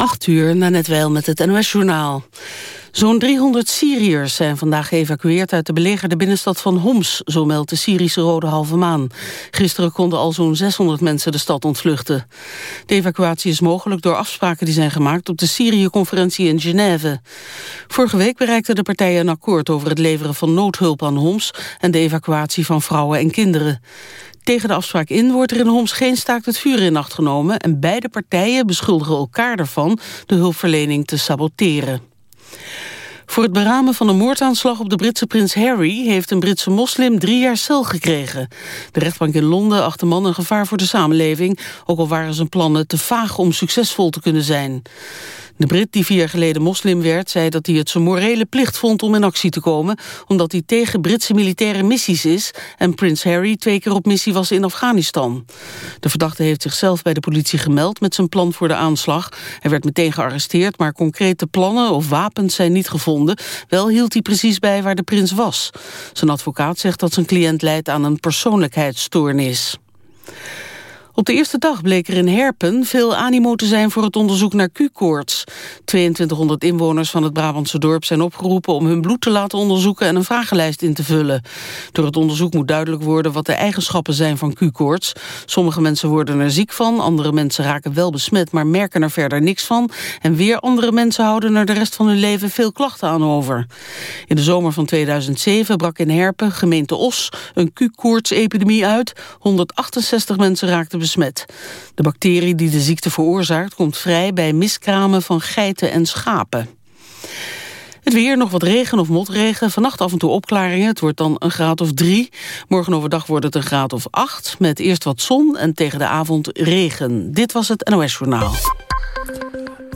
8 uur, na net wel met het NOS-journaal. Zo'n 300 Syriërs zijn vandaag geëvacueerd uit de belegerde binnenstad van Homs, zo meldt de Syrische Rode Halve Maan. Gisteren konden al zo'n 600 mensen de stad ontvluchten. De evacuatie is mogelijk door afspraken die zijn gemaakt op de Syrië-conferentie in Genève. Vorige week bereikten de partijen een akkoord over het leveren van noodhulp aan Homs en de evacuatie van vrouwen en kinderen. Tegen de afspraak in wordt er in Homs geen staakt het vuur in acht genomen... en beide partijen beschuldigen elkaar ervan de hulpverlening te saboteren. Voor het beramen van een moordaanslag op de Britse prins Harry... heeft een Britse moslim drie jaar cel gekregen. De rechtbank in Londen acht de man een gevaar voor de samenleving... ook al waren zijn plannen te vaag om succesvol te kunnen zijn. De Brit die vier jaar geleden moslim werd, zei dat hij het zijn morele plicht vond om in actie te komen, omdat hij tegen Britse militaire missies is en prins Harry twee keer op missie was in Afghanistan. De verdachte heeft zichzelf bij de politie gemeld met zijn plan voor de aanslag. Hij werd meteen gearresteerd, maar concrete plannen of wapens zijn niet gevonden. Wel hield hij precies bij waar de prins was. Zijn advocaat zegt dat zijn cliënt leidt aan een persoonlijkheidsstoornis. Op de eerste dag bleek er in Herpen veel animo te zijn voor het onderzoek naar Q-koorts. 2200 inwoners van het Brabantse dorp zijn opgeroepen om hun bloed te laten onderzoeken en een vragenlijst in te vullen. Door het onderzoek moet duidelijk worden wat de eigenschappen zijn van Q-koorts. Sommige mensen worden er ziek van, andere mensen raken wel besmet maar merken er verder niks van. En weer andere mensen houden er de rest van hun leven veel klachten aan over. In de zomer van 2007 brak in Herpen, gemeente Os, een Q-koorts-epidemie uit. 168 mensen raakten besmet. De bacterie die de ziekte veroorzaakt komt vrij bij miskramen van geiten en schapen. Het weer, nog wat regen of motregen. Vannacht af en toe opklaringen. Het wordt dan een graad of drie. Morgen overdag wordt het een graad of acht. Met eerst wat zon en tegen de avond regen. Dit was het NOS Journaal.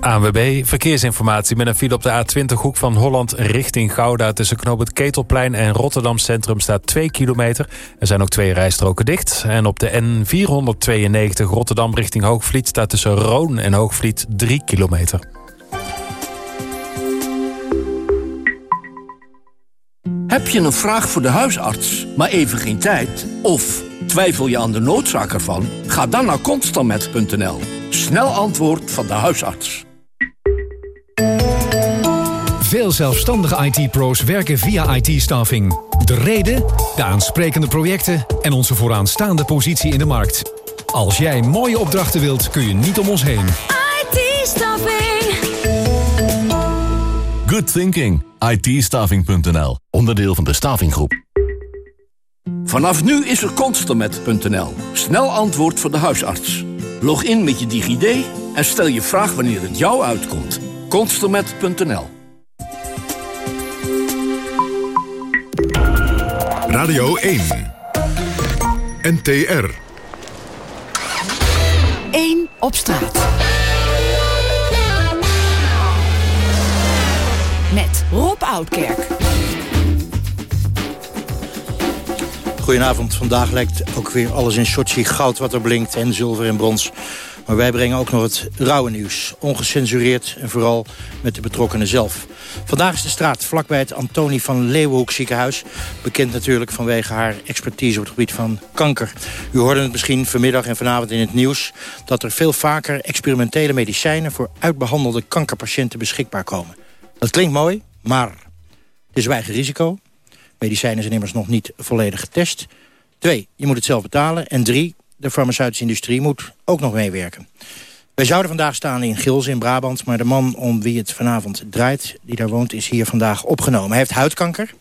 ANWB, verkeersinformatie met een file op de A20 hoek van Holland richting Gouda. Tussen knoop het Ketelplein en Rotterdam Centrum staat 2 kilometer. Er zijn ook twee rijstroken dicht. En op de N492 Rotterdam richting Hoogvliet staat tussen Roon en Hoogvliet 3 kilometer. Heb je een vraag voor de huisarts, maar even geen tijd? Of twijfel je aan de noodzaak ervan? Ga dan naar constantmet.nl. Snel antwoord van de huisarts. Veel zelfstandige IT-pro's werken via IT-staffing. De reden, de aansprekende projecten en onze vooraanstaande positie in de markt. Als jij mooie opdrachten wilt, kun je niet om ons heen. IT-staffing. Good thinking. it Onderdeel van de Stavinggroep. Vanaf nu is er constermet.nl. Snel antwoord voor de huisarts. Log in met je DigiD en stel je vraag wanneer het jou uitkomt. Constermet.nl Radio 1. NTR. 1 op straat. Met Rob Oudkerk. Goedenavond. Vandaag lijkt ook weer alles in Sochi goud wat er blinkt en zilver en brons. Maar wij brengen ook nog het rauwe nieuws. Ongecensureerd en vooral met de betrokkenen zelf. Vandaag is de straat vlakbij het Antonie van Leeuwenhoek ziekenhuis. Bekend natuurlijk vanwege haar expertise op het gebied van kanker. U hoorde het misschien vanmiddag en vanavond in het nieuws... dat er veel vaker experimentele medicijnen... voor uitbehandelde kankerpatiënten beschikbaar komen. Dat klinkt mooi, maar het is weinig risico. Medicijnen zijn immers nog niet volledig getest. Twee, je moet het zelf betalen. En drie, de farmaceutische industrie moet ook nog meewerken. Wij zouden vandaag staan in Gils in Brabant... maar de man om wie het vanavond draait, die daar woont, is hier vandaag opgenomen. Hij heeft huidkanker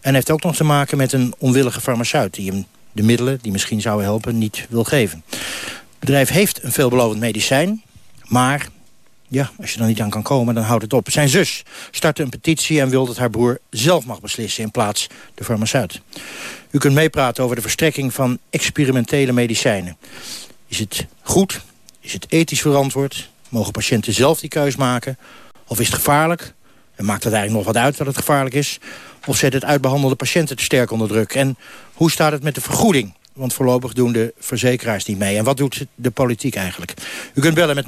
en heeft ook nog te maken met een onwillige farmaceut... die hem de middelen, die misschien zouden helpen, niet wil geven. Het bedrijf heeft een veelbelovend medicijn, maar ja, als je er niet aan kan komen, dan houdt het op. Zijn zus startte een petitie en wil dat haar broer zelf mag beslissen... in plaats de farmaceut. U kunt meepraten over de verstrekking van experimentele medicijnen. Is het goed? Is het ethisch verantwoord? Mogen patiënten zelf die keus maken? Of is het gevaarlijk? En maakt het eigenlijk nog wat uit dat het gevaarlijk is? Of zet het uitbehandelde patiënten te sterk onder druk? En hoe staat het met de vergoeding want voorlopig doen de verzekeraars niet mee. En wat doet de politiek eigenlijk? U kunt bellen met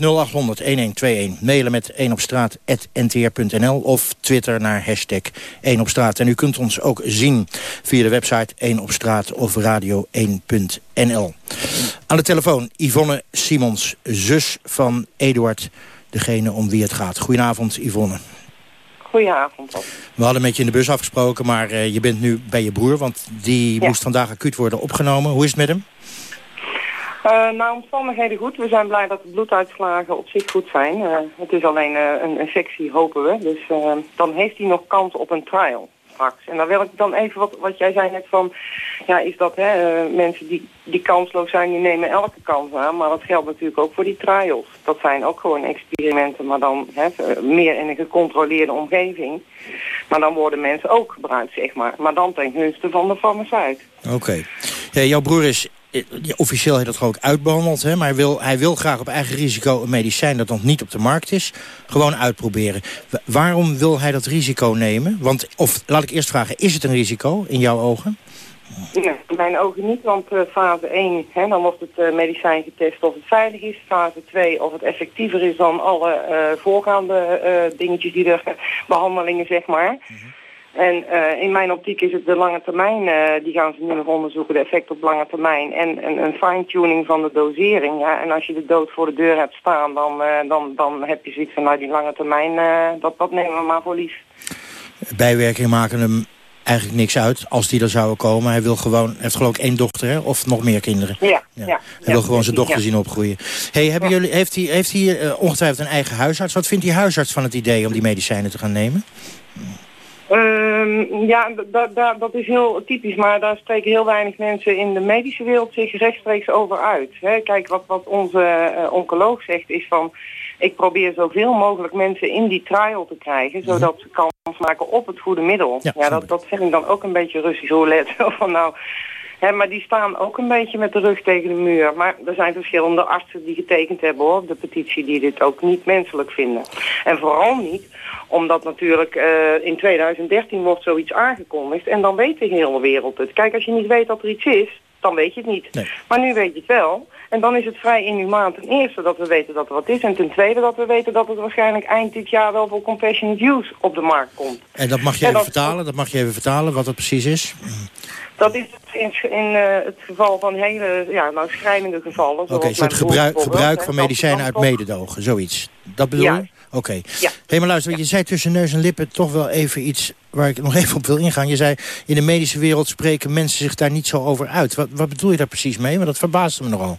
0800-1121, mailen met 1 op straat@ntr.nl of twitter naar hashtag 1 op straat. En u kunt ons ook zien via de website 1 op straat of radio1.nl. Aan de telefoon Yvonne Simons, zus van Eduard degene om wie het gaat. Goedenavond, Yvonne. Goedenavond. We hadden met je in de bus afgesproken, maar uh, je bent nu bij je broer... want die moest vandaag acuut worden opgenomen. Hoe is het met hem? Uh, nou, omstandigheden goed. We zijn blij dat de bloeduitslagen op zich goed zijn. Uh, het is alleen uh, een infectie, hopen we. Dus dan heeft hij nog kans op een trial En dan wil ik dan even wat, wat jij zei net van... Ja, is dat hè, mensen die, die kansloos zijn, die nemen elke kans aan. Maar dat geldt natuurlijk ook voor die trials. Dat zijn ook gewoon experimenten, maar dan hè, meer in een gecontroleerde omgeving. Maar dan worden mensen ook gebruikt, zeg maar. Maar dan ten gunste van de farmaceut. Oké. Ja, jouw broer is officieel heeft dat ook uitbehandeld. Hè, maar hij wil, hij wil graag op eigen risico een medicijn dat nog niet op de markt is... gewoon uitproberen. waarom wil hij dat risico nemen? Want, of laat ik eerst vragen, is het een risico in jouw ogen? Nee, in mijn ogen niet, want uh, fase 1, hè, dan wordt het uh, medicijn getest of het veilig is. Fase 2, of het effectiever is dan alle uh, voorgaande dingetjes die er, behandelingen zeg maar. Mhm. En uh, in mijn optiek is het de lange termijn, uh, die gaan ze nu nog onderzoeken, de effect op lange termijn. En, en een fine-tuning van de dosering. Ja. En als je de dood voor de deur hebt staan, dan, uh, dan, dan heb je zoiets van, nou die lange termijn, dat, dat nemen we maar voor lief. Bijwerkingen maken hem eigenlijk niks uit als die er zouden komen. Hij wil gewoon, heeft geloof ik één dochter hè? of nog meer kinderen. Ja. ja. ja. Hij wil gewoon zijn dochter zien opgroeien. Hey, hebben jullie, heeft hij, heeft hij ongetwijfeld een eigen huisarts? Wat vindt die huisarts van het idee om die medicijnen te gaan nemen? Um, ja, dat is heel typisch, maar daar spreken heel weinig mensen in de medische wereld zich rechtstreeks over uit. Hè. Kijk, wat, wat onze uh, oncoloog zegt is van, ik probeer zoveel mogelijk mensen in die trial te krijgen, mhm. zodat ze kans maken op het goede middel. Ja, dat, dat vind ik dan ook een beetje Russisch roulette. van nou, Maar die staan ook een beetje met de rug tegen de muur. Maar er zijn verschillende artsen die getekend hebben hoor, de petitie die dit ook niet menselijk vinden. En vooral niet omdat natuurlijk uh, in 2013 wordt zoiets aangekondigd en dan weet de hele wereld het. Kijk, als je niet weet dat er iets is, dan weet je het niet. Nee. Maar nu weet je het wel. En dan is het vrij inhumaan ten eerste dat we weten dat er wat is. En ten tweede dat we weten dat het waarschijnlijk eind dit jaar wel voor compassionate use op de markt komt. En dat mag je even vertalen? Dat mag je even vertalen wat het precies is? Dat is in, in uh, het geval van hele ja, nou, schrijnende gevallen. Oké, okay, soort gebruik, gebruik van medicijnen uit mededogen, zoiets. Dat bedoel je? Oké. Okay. Ja. Hé, maar luister, je zei tussen neus en lippen toch wel even iets waar ik nog even op wil ingaan. Je zei, in de medische wereld spreken mensen zich daar niet zo over uit. Wat, wat bedoel je daar precies mee? Want dat verbaasde me nogal.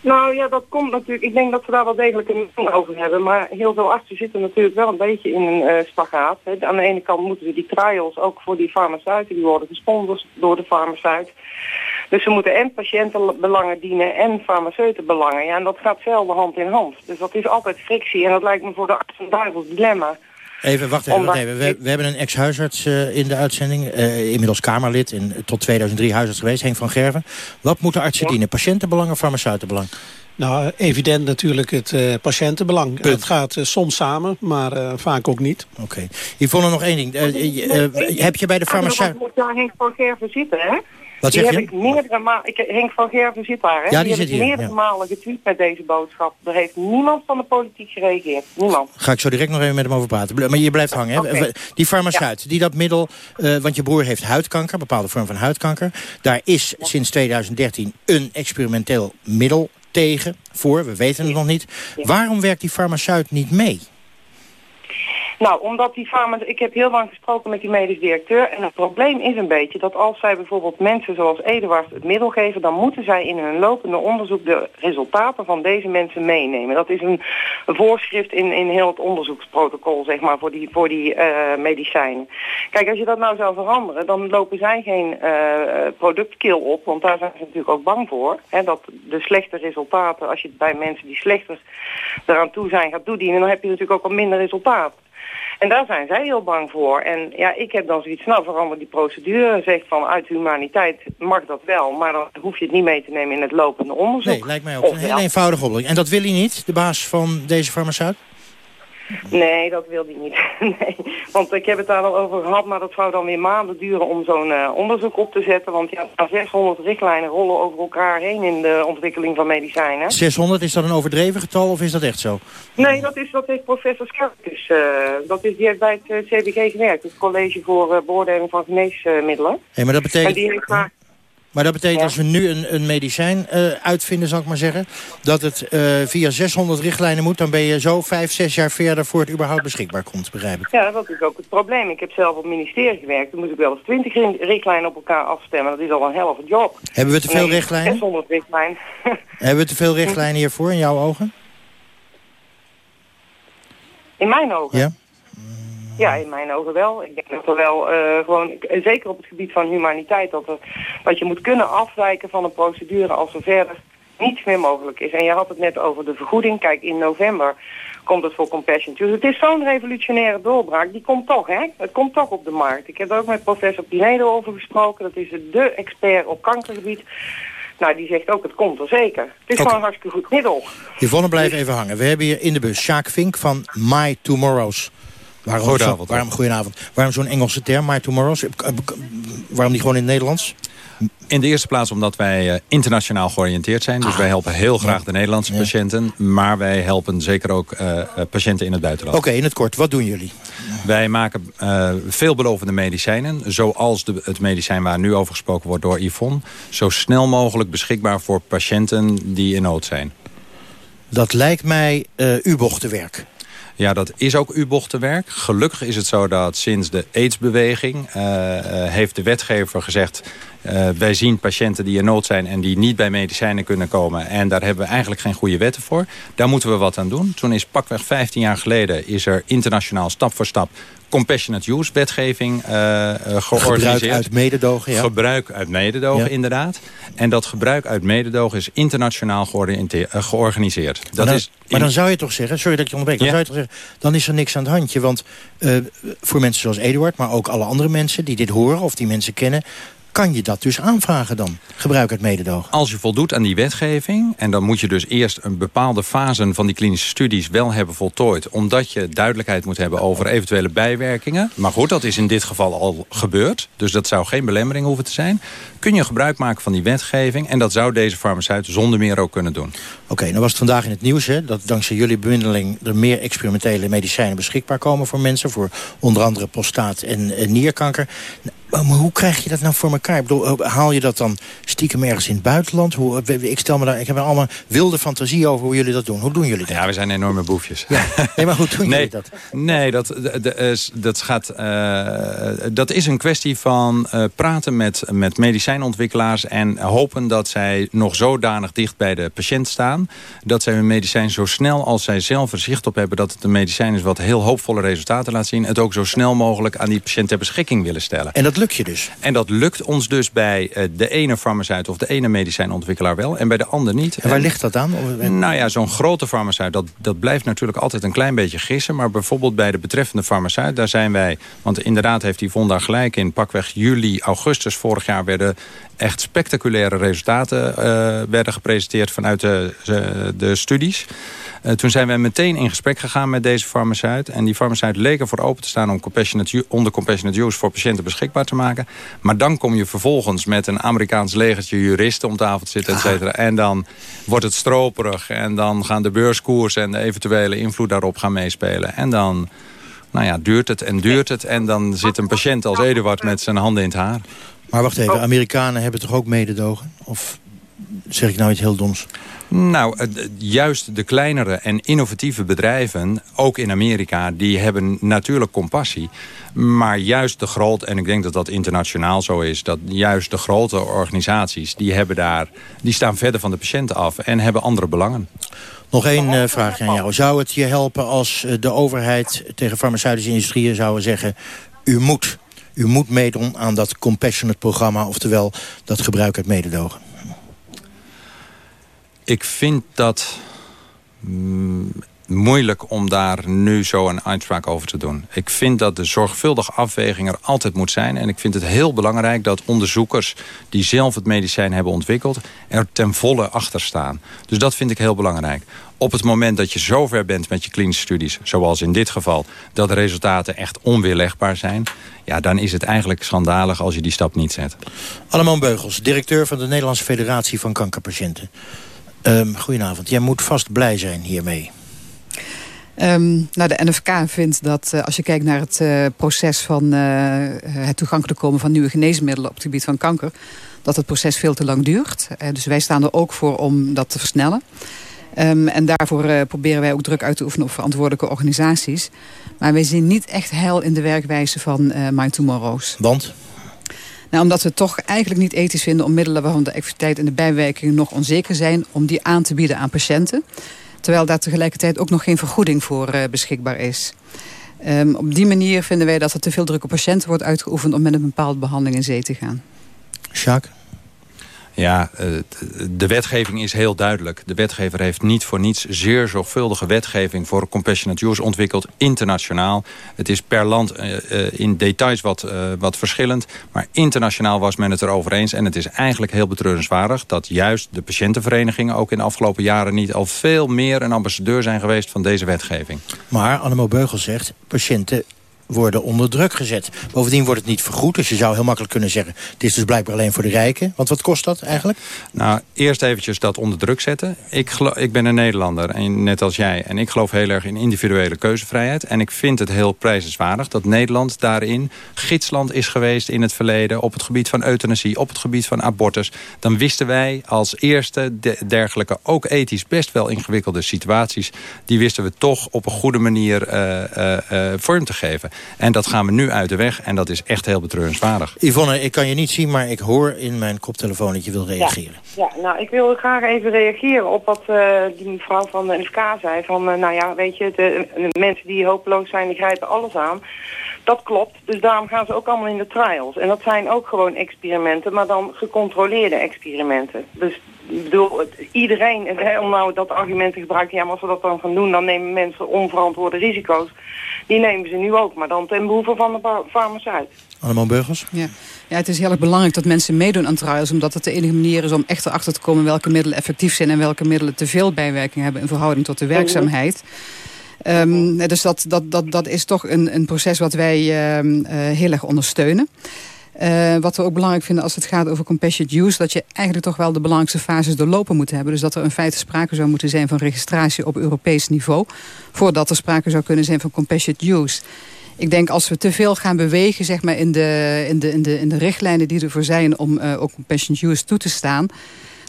Nou ja, dat komt natuurlijk. Ik denk dat we daar wel degelijk een mening over hebben. Maar heel veel artsen zitten natuurlijk wel een beetje in een uh, spagaat. Hè. Aan de ene kant moeten ze die trials ook voor die farmaceuten, die worden gesponsord door de farmaceut. Dus ze moeten en patiëntenbelangen dienen en farmaceutenbelangen. Ja, en dat gaat zelden hand in hand. Dus dat is altijd frictie. En dat lijkt me voor de arts een duivels dilemma. Even, wacht even. Wacht even. We, we, hebben een ex-huisarts uh, in de uitzending. Uh, inmiddels Kamerlid en tot 2003 huisarts geweest, Henk van Gerven. Wat moeten artsen dienen? Patiëntenbelang of farmaceutenbelang? Nou, evident natuurlijk het uh, patiëntenbelang. Punt. Het gaat soms samen, maar vaak ook niet. Oké. Okay. Yvonne, nog één ding. heb je bij de farmaceut... moet daar Henk van Gerven zitten, hè? Wat die zeg heb ik meerdere malen... Henk van Gerven zit daar, hè? Ja, die, die zit heb ik meerdere malen getweet met deze boodschap. Er heeft niemand van de politiek gereageerd. Niemand. Ga ik zo direct nog even met hem over praten. Maar je blijft hangen, hè? Okay. Die farmaceut, die dat middel... Uh, want je broer heeft huidkanker, een bepaalde vorm van huidkanker. Daar is sinds 2013 een experimenteel middel tegen, voor, we weten het nog niet. Waarom werkt die farmaceut niet mee? Nou, omdat die farma's... Ik heb heel lang gesproken met die medisch directeur. En het probleem is een beetje dat als zij bijvoorbeeld mensen zoals Eduard het middel geven... dan moeten zij in hun lopende onderzoek de resultaten van deze mensen meenemen. Dat is een, voorschrift in, in heel het onderzoeksprotocol, zeg maar, voor die, voor die uh, medicijnen. Kijk, als je dat nou zou veranderen, dan lopen zij geen uh, productkill op. Want daar zijn ze natuurlijk ook bang voor. Hè, dat de slechte resultaten, als je het bij mensen die slechter eraan toe zijn gaat toedienen... dan heb je natuurlijk ook al minder resultaat. En daar zijn zij heel bang voor. En ja, ik heb dan zoiets, nou verander die procedure. Zegt van uit humaniteit mag dat wel. Maar dan hoef je het niet mee te nemen in het lopende onderzoek. Nee, lijkt mij ook een heel eenvoudige oplossing. En dat wil hij niet, de baas van deze farmaceut? Nee, dat wil hij niet. nee. Want ik heb het daar al over gehad, maar dat zou dan weer maanden duren om zo'n uh, onderzoek op te zetten. Want ja, 600 richtlijnen rollen over elkaar heen in de ontwikkeling van medicijnen. 600, is dat een overdreven getal of is dat echt zo? Nee, dat, is, dat heeft professor Skerkus. Uh, dat is, die heeft bij het CBG gewerkt, het College voor uh, Beoordeling van Geneesmiddelen. Hey, maar dat betekent... En die heeft maar... Dat betekent als we nu een, een medicijn uh, uitvinden, zal ik maar zeggen... dat het uh, via 600 richtlijnen moet... dan ben je zo vijf, zes jaar verder voor het überhaupt beschikbaar komt, begrijp ik. Ja, dat is ook het probleem. Ik heb zelf op het ministerie gewerkt. Dan moet ik wel eens 20 richtlijnen op elkaar afstemmen. Dat is al een helft job. Hebben we te veel richtlijnen? 600 richtlijnen. Hebben we te veel richtlijnen hiervoor in jouw ogen? In mijn ogen? Ja. Ja, in mijn ogen wel. Ik denk dat er wel uh, gewoon, zeker op het gebied van humaniteit, dat, er, dat je moet kunnen afwijken van een procedure als er verder niets meer mogelijk is. En je had het net over de vergoeding. Kijk, in november komt het voor Compassion Dus het is zo'n revolutionaire doorbraak. Die komt toch, hè? Het komt toch op de markt. Ik heb er ook met professor Pinedo over gesproken. Dat is de expert op kankergebied. Nou, die zegt ook, het komt er zeker. Het is gewoon een hartstikke goed middel. Yvonne, blijf even hangen. We hebben hier in de bus Sjaak Vink van My Tomorrows. Waarom goedenavond. Zo, waarom, goedenavond. Waarom zo'n Engelse term, My Tomorrows? Waarom niet gewoon in het Nederlands? In de eerste plaats omdat wij uh, internationaal georiënteerd zijn. Dus ah. wij helpen heel graag de Nederlandse ja. patiënten. Maar wij helpen zeker ook uh, patiënten in het buitenland. Oké, okay, in het kort. Wat doen jullie? Wij maken uh, veelbelovende medicijnen. Zoals de, het medicijn waar nu over gesproken wordt door Yvonne. Zo snel mogelijk beschikbaar voor patiënten die in nood zijn. Dat lijkt mij U-bochtenwerk. Ja, dat is ook U-bochtenwerk. Gelukkig is het zo dat sinds de AIDS-beweging... Uh, uh, heeft de wetgever gezegd... Uh, wij zien patiënten die in nood zijn en die niet bij medicijnen kunnen komen. En daar hebben we eigenlijk geen goede wetten voor. Daar moeten we wat aan doen. Toen is pakweg 15 jaar geleden is er internationaal stap voor stap compassionate use wetgeving uh, georganiseerd. Gebruik uit mededogen, ja. Gebruik uit mededogen, inderdaad. En dat gebruik uit mededogen is internationaal georganiseerd. Dat maar, dan, is maar dan zou je toch zeggen, sorry dat ik je onderbreek, dan, zou je toch zeggen, dan is er niks aan het handje. Want voor mensen zoals Eduard, maar ook alle andere mensen die dit horen of die mensen kennen kan je dat dus aanvragen dan? Gebruik het mededogen. Als je voldoet aan die wetgeving... en dan moet je dus eerst een bepaalde fase van die klinische studies wel hebben voltooid... omdat je duidelijkheid moet hebben over eventuele bijwerkingen. Maar goed, dat is in dit geval al gebeurd. Dus dat zou geen belemmering hoeven te zijn. Kun je gebruik maken van die wetgeving... en dat zou deze farmaceut zonder meer ook kunnen doen. Oké, okay, nou was het vandaag in het nieuws... Hè, dat dankzij jullie bemiddeling er meer experimentele medicijnen beschikbaar komen voor mensen... voor onder andere prostaat en, en nierkanker. Maar hoe krijg je dat nou voor elkaar? Ik bedoel, haal je dat dan stiekem ergens in het buitenland? Hoe, ik, stel me daar, ik heb er allemaal wilde fantasie over hoe jullie dat doen. Hoe doen jullie dat? Ja, we zijn enorme boefjes. Ja. Nee, maar hoe doen nee, jullie dat? Nee, dat, dat, gaat, uh, dat is een kwestie van uh, praten met, met medicijnontwikkelaars... en hopen dat zij nog zodanig dicht bij de patiënt staan... dat zij hun medicijn zo snel als zij zelf er zicht op hebben... dat het een medicijn is wat heel hoopvolle resultaten laat zien... het ook zo snel mogelijk aan die patiënt ter beschikking willen stellen. En dat lukt je dus? En dat lukt ons dus bij uh, de ene farmaceut of de ene medicijnontwikkelaar wel... en bij de ander niet. En waar ligt dat aan? Nou ja, zo'n grote farmaceut, dat, dat blijft natuurlijk altijd een klein beetje gissen... maar bijvoorbeeld bij de betreffende farmaceut, daar zijn wij... want inderdaad heeft Yvonne daar gelijk in, pakweg juli, augustus vorig jaar... werden echt spectaculaire resultaten uh, werden gepresenteerd vanuit de, de, de studies... Uh, toen zijn wij meteen in gesprek gegaan met deze farmaceut. En die farmaceut leek ervoor open te staan om compassionate, onder compassionate use voor patiënten beschikbaar te maken. Maar dan kom je vervolgens met een Amerikaans legertje juristen om tafel te zitten, et cetera. En dan wordt het stroperig. En dan gaan de beurskoers en de eventuele invloed daarop gaan meespelen. En dan nou ja, duurt het en duurt het. En dan zit een patiënt als Eduard met zijn handen in het haar. Maar wacht even, Amerikanen hebben toch ook mededogen? Of zeg ik nou iets heel doms? Nou, juist de kleinere en innovatieve bedrijven, ook in Amerika... die hebben natuurlijk compassie. Maar juist de grote, en ik denk dat dat internationaal zo is... dat juist de grote organisaties, die, hebben daar, die staan verder van de patiënten af... en hebben andere belangen. Nog één uh, vraagje aan jou. Zou het je helpen als eh, de overheid tegen farmaceutische industrieën zou zeggen... u moet, u moet meedoen aan dat compassionate programma... oftewel dat gebruik het mededogen? Ik vind dat mm, moeilijk om daar nu zo een uitspraak over te doen. Ik vind dat de zorgvuldige afweging er altijd moet zijn. En ik vind het heel belangrijk dat onderzoekers die zelf het medicijn hebben ontwikkeld... er ten volle achter staan. Dus dat vind ik heel belangrijk. Op het moment dat je zover bent met je klinische studies... zoals in dit geval, dat de resultaten echt onweerlegbaar zijn... ja, dan is het eigenlijk schandalig als je die stap niet zet. Alleman Beugels, directeur van de Nederlandse Federatie van Kankerpatiënten. Um, goedenavond. Jij moet vast blij zijn hiermee. Um, nou, de NFK vindt dat als je kijkt naar het proces van het toegankelijk komen van nieuwe geneesmiddelen op het gebied van kanker, dat het proces veel te lang duurt. dus wij staan er ook voor om dat te versnellen. Um, en daarvoor proberen wij ook druk uit te oefenen op verantwoordelijke organisaties. Maar wij zien niet echt heil in de werkwijze van My Tomorrows. Want? Nou, omdat we het toch eigenlijk niet ethisch vinden om middelen waarvan de effectiviteit en de bijwerkingen nog onzeker zijn, om die aan te bieden aan patiënten. Terwijl daar tegelijkertijd ook nog geen vergoeding voor uh, beschikbaar is. Um, op die manier vinden wij dat er te veel druk op patiënten wordt uitgeoefend om met een bepaalde behandeling in zee te gaan. Jacques? Ja, eh, de wetgeving is heel duidelijk. De wetgever heeft niet voor niets zeer zorgvuldige wetgeving... voor compassionate use ontwikkeld, internationaal. Het is per land eh, eh, in details wat, wat verschillend. Maar internationaal was men het erover eens. En het is eigenlijk heel betreurenswaardig... dat juist de patiëntenverenigingen ook in de afgelopen jaren... niet al veel meer een ambassadeur zijn geweest van deze wetgeving. Maar Annemo Beugel zegt... patiënten worden onder druk gezet. Bovendien wordt het niet vergoed. Dus je zou heel makkelijk kunnen zeggen... het is dus blijkbaar alleen voor de rijken. Want wat kost dat eigenlijk? Nou, eerst eventjes dat onder druk zetten. Ik, ik ben een Nederlander, en net als jij. En ik geloof heel erg in individuele keuzevrijheid. En ik vind het heel prijzenswaardig dat Nederland daarin... gidsland is geweest in het verleden... op het gebied van euthanasie, op het gebied van abortus. Dan wisten wij als eerste dergelijke, ook ethisch best wel ingewikkelde situaties... die wisten we toch op een goede manier uh, uh, uh, vorm te geven. En dat gaan we nu uit de weg. En dat is echt heel betreurenswaardig. Yvonne, ik kan je niet zien, maar ik hoor in mijn koptelefoon dat je wil reageren. Ja, nou, ik wil graag even reageren op wat uh, die mevrouw van de NFK zei. Van, uh, nou ja, weet je, de, de, mensen die hopeloos zijn, die grijpen alles aan. Dat klopt, dus daarom gaan ze ook allemaal in de trials. En dat zijn ook gewoon experimenten, maar dan gecontroleerde experimenten. Dus ik bedoel, iedereen, om nou dat argument te gebruiken, ja, maar als we dat dan gaan doen, dan nemen mensen onverantwoorde risico's. Die nemen ze nu ook, maar dan ten behoeve van de farmaceut. Allemaal burgers? Ja. ja, het is heel erg belangrijk dat mensen meedoen aan trials, omdat het de enige manier is om echt erachter te komen welke middelen effectief zijn en welke middelen te veel bijwerking hebben in verhouding tot de werkzaamheid. Um, dus dat, dat, dat, dat is toch een, een proces wat wij uh, uh, heel erg ondersteunen. Uh, wat we ook belangrijk vinden als het gaat over compassionate use... dat je eigenlijk toch wel de belangrijkste fases doorlopen moet hebben. Dus dat er in feite sprake zou moeten zijn van registratie op Europees niveau... voordat er sprake zou kunnen zijn van compassionate use. Ik denk als we te veel gaan bewegen zeg maar, in, de, in, de, in, de, in de richtlijnen die ervoor zijn... om uh, ook compassionate use toe te staan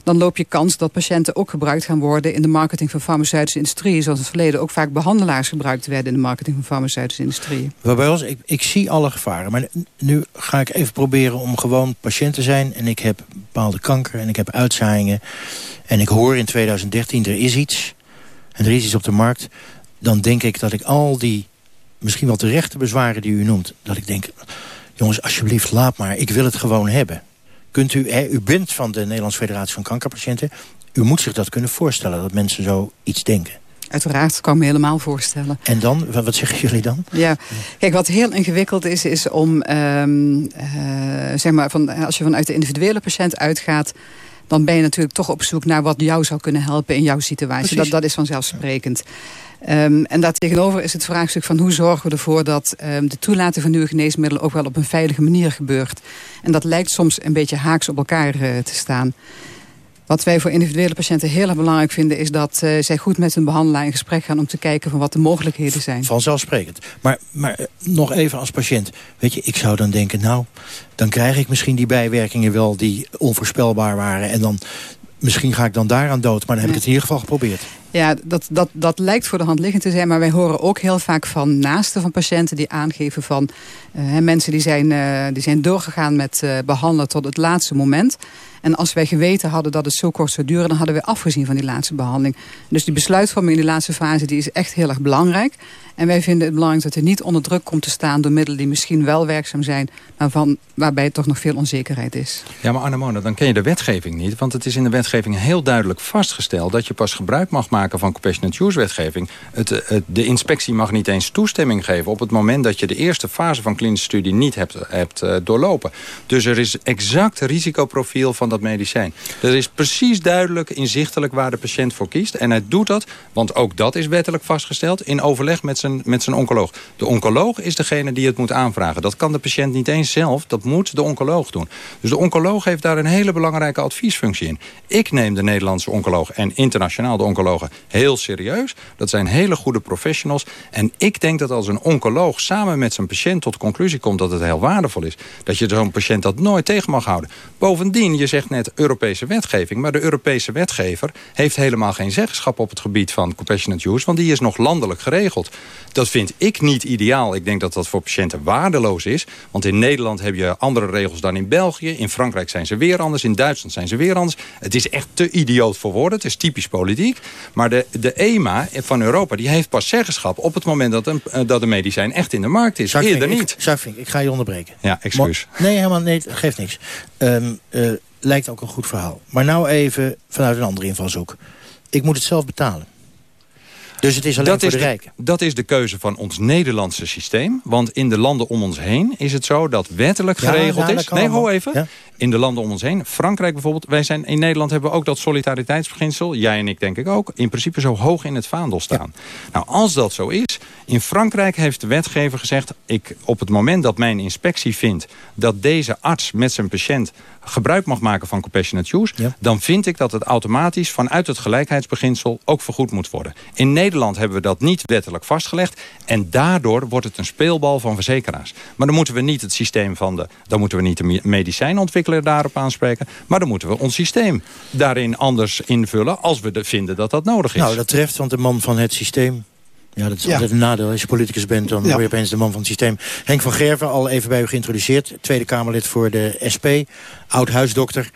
dan loop je kans dat patiënten ook gebruikt gaan worden... in de marketing van farmaceutische industrie. Zoals in het verleden ook vaak behandelaars gebruikt werden... in de marketing van farmaceutische industrie. Waarbij ik, ik zie alle gevaren. Maar nu ga ik even proberen om gewoon patiënt te zijn. En ik heb bepaalde kanker en ik heb uitzaaiingen. En ik hoor in 2013, er is iets. En er is iets op de markt. Dan denk ik dat ik al die, misschien wel terechte bezwaren die u noemt... dat ik denk, jongens, alsjeblieft, laat maar. Ik wil het gewoon hebben. Kunt u, hè, u bent van de Nederlandse Federatie van Kankerpatiënten. U moet zich dat kunnen voorstellen, dat mensen zo iets denken. Uiteraard, kan ik me helemaal voorstellen. En dan, wat zeggen jullie dan? Ja, kijk, wat heel ingewikkeld is, is om, um, uh, zeg maar, van, als je vanuit de individuele patiënt uitgaat, dan ben je natuurlijk toch op zoek naar wat jou zou kunnen helpen in jouw situatie. Dat, dat is vanzelfsprekend. Um, en daartegenover is het vraagstuk van hoe zorgen we ervoor dat um, de toelating van nieuwe geneesmiddelen ook wel op een veilige manier gebeurt. En dat lijkt soms een beetje haaks op elkaar uh, te staan. Wat wij voor individuele patiënten heel erg belangrijk vinden... is dat uh, zij goed met hun behandelaar in gesprek gaan... om te kijken van wat de mogelijkheden zijn. Vanzelfsprekend. Maar, maar uh, nog even als patiënt. Weet je, ik zou dan denken... nou, dan krijg ik misschien die bijwerkingen wel... die onvoorspelbaar waren. En dan misschien ga ik dan daaraan dood. Maar dan heb ik het in ieder geval geprobeerd. Ja, dat, dat, dat lijkt voor de hand liggend te zijn. Maar wij horen ook heel vaak van naasten van patiënten die aangeven van... Uh, mensen die zijn, uh, die zijn doorgegaan met uh, behandelen tot het laatste moment. En als wij geweten hadden dat het zo kort zou duren... dan hadden we afgezien van die laatste behandeling. Dus die besluitvorming in die laatste fase die is echt heel erg belangrijk. En wij vinden het belangrijk dat er niet onder druk komt te staan... door middelen die misschien wel werkzaam zijn... maar van, waarbij toch nog veel onzekerheid is. Ja, maar Arnemone, dan ken je de wetgeving niet. Want het is in de wetgeving heel duidelijk vastgesteld... dat je pas gebruik mag maken van compassionate use wetgeving. Het, het, de inspectie mag niet eens toestemming geven... op het moment dat je de eerste fase van klinische studie niet hebt, hebt uh, doorlopen. Dus er is exact risicoprofiel van dat medicijn. Er is precies duidelijk inzichtelijk waar de patiënt voor kiest. En hij doet dat, want ook dat is wettelijk vastgesteld... in overleg met zijn, met zijn oncoloog. De oncoloog is degene die het moet aanvragen. Dat kan de patiënt niet eens zelf, dat moet de oncoloog doen. Dus de oncoloog heeft daar een hele belangrijke adviesfunctie in. Ik neem de Nederlandse oncoloog en internationaal de oncologen heel serieus. Dat zijn hele goede professionals. En ik denk dat als een oncoloog samen met zijn patiënt tot de conclusie komt dat het heel waardevol is, dat je zo'n patiënt dat nooit tegen mag houden. Bovendien, je zegt net Europese wetgeving, maar de Europese wetgever heeft helemaal geen zeggenschap op het gebied van compassionate use, want die is nog landelijk geregeld. Dat vind ik niet ideaal. Ik denk dat dat voor patiënten waardeloos is. Want in Nederland heb je andere regels dan in België. In Frankrijk zijn ze weer anders. In Duitsland zijn ze weer anders. Het is echt te idioot voor woorden. Het is typisch politiek. Maar de, de EMA van Europa die heeft pas zeggenschap... op het moment dat een, eh, dat een medicijn echt in de markt is. Zuidvink, Eerder niet. Ik, ik ga je onderbreken. Ja, excuus. nee, helemaal nee, geeft niks. Um, uh, lijkt ook een goed verhaal. Maar nou even vanuit een andere invalshoek. Ik moet het zelf betalen. Dus het is alleen dat voor is de, rijken? Dat is de keuze van ons Nederlandse systeem. Want in de landen om ons heen is het zo dat wettelijk geregeld ja, is... Nee, ho even. Ja? In de landen om ons heen. Frankrijk bijvoorbeeld. Wij zijn, in Nederland hebben we ook dat solidariteitsbeginsel. Jij en ik denk ik ook. In principe zo hoog in het vaandel staan. Nou, als dat zo is... In Frankrijk heeft de wetgever gezegd... Ik, op het moment dat mijn inspectie vindt... dat deze arts met zijn patiënt gebruik mag maken van compassionate use... dan vind ik dat het automatisch vanuit het gelijkheidsbeginsel ook vergoed moet worden. In Nederland hebben we dat niet wettelijk vastgelegd... en daardoor wordt het een speelbal van verzekeraars. Maar dan moeten we niet het systeem van de... dan moeten we niet de medicijnontwikkelaar daarop aanspreken... maar dan moeten we ons systeem daarin anders invullen... als we de vinden dat dat nodig is. Nou, dat treft, want de man van het systeem ja, dat is altijd een nadeel. Als je politicus bent, dan ja. word je opeens de man van het systeem. Henk van Gerven, al even bij u geïntroduceerd. Tweede Kamerlid voor de SP. Oud-huisdokter.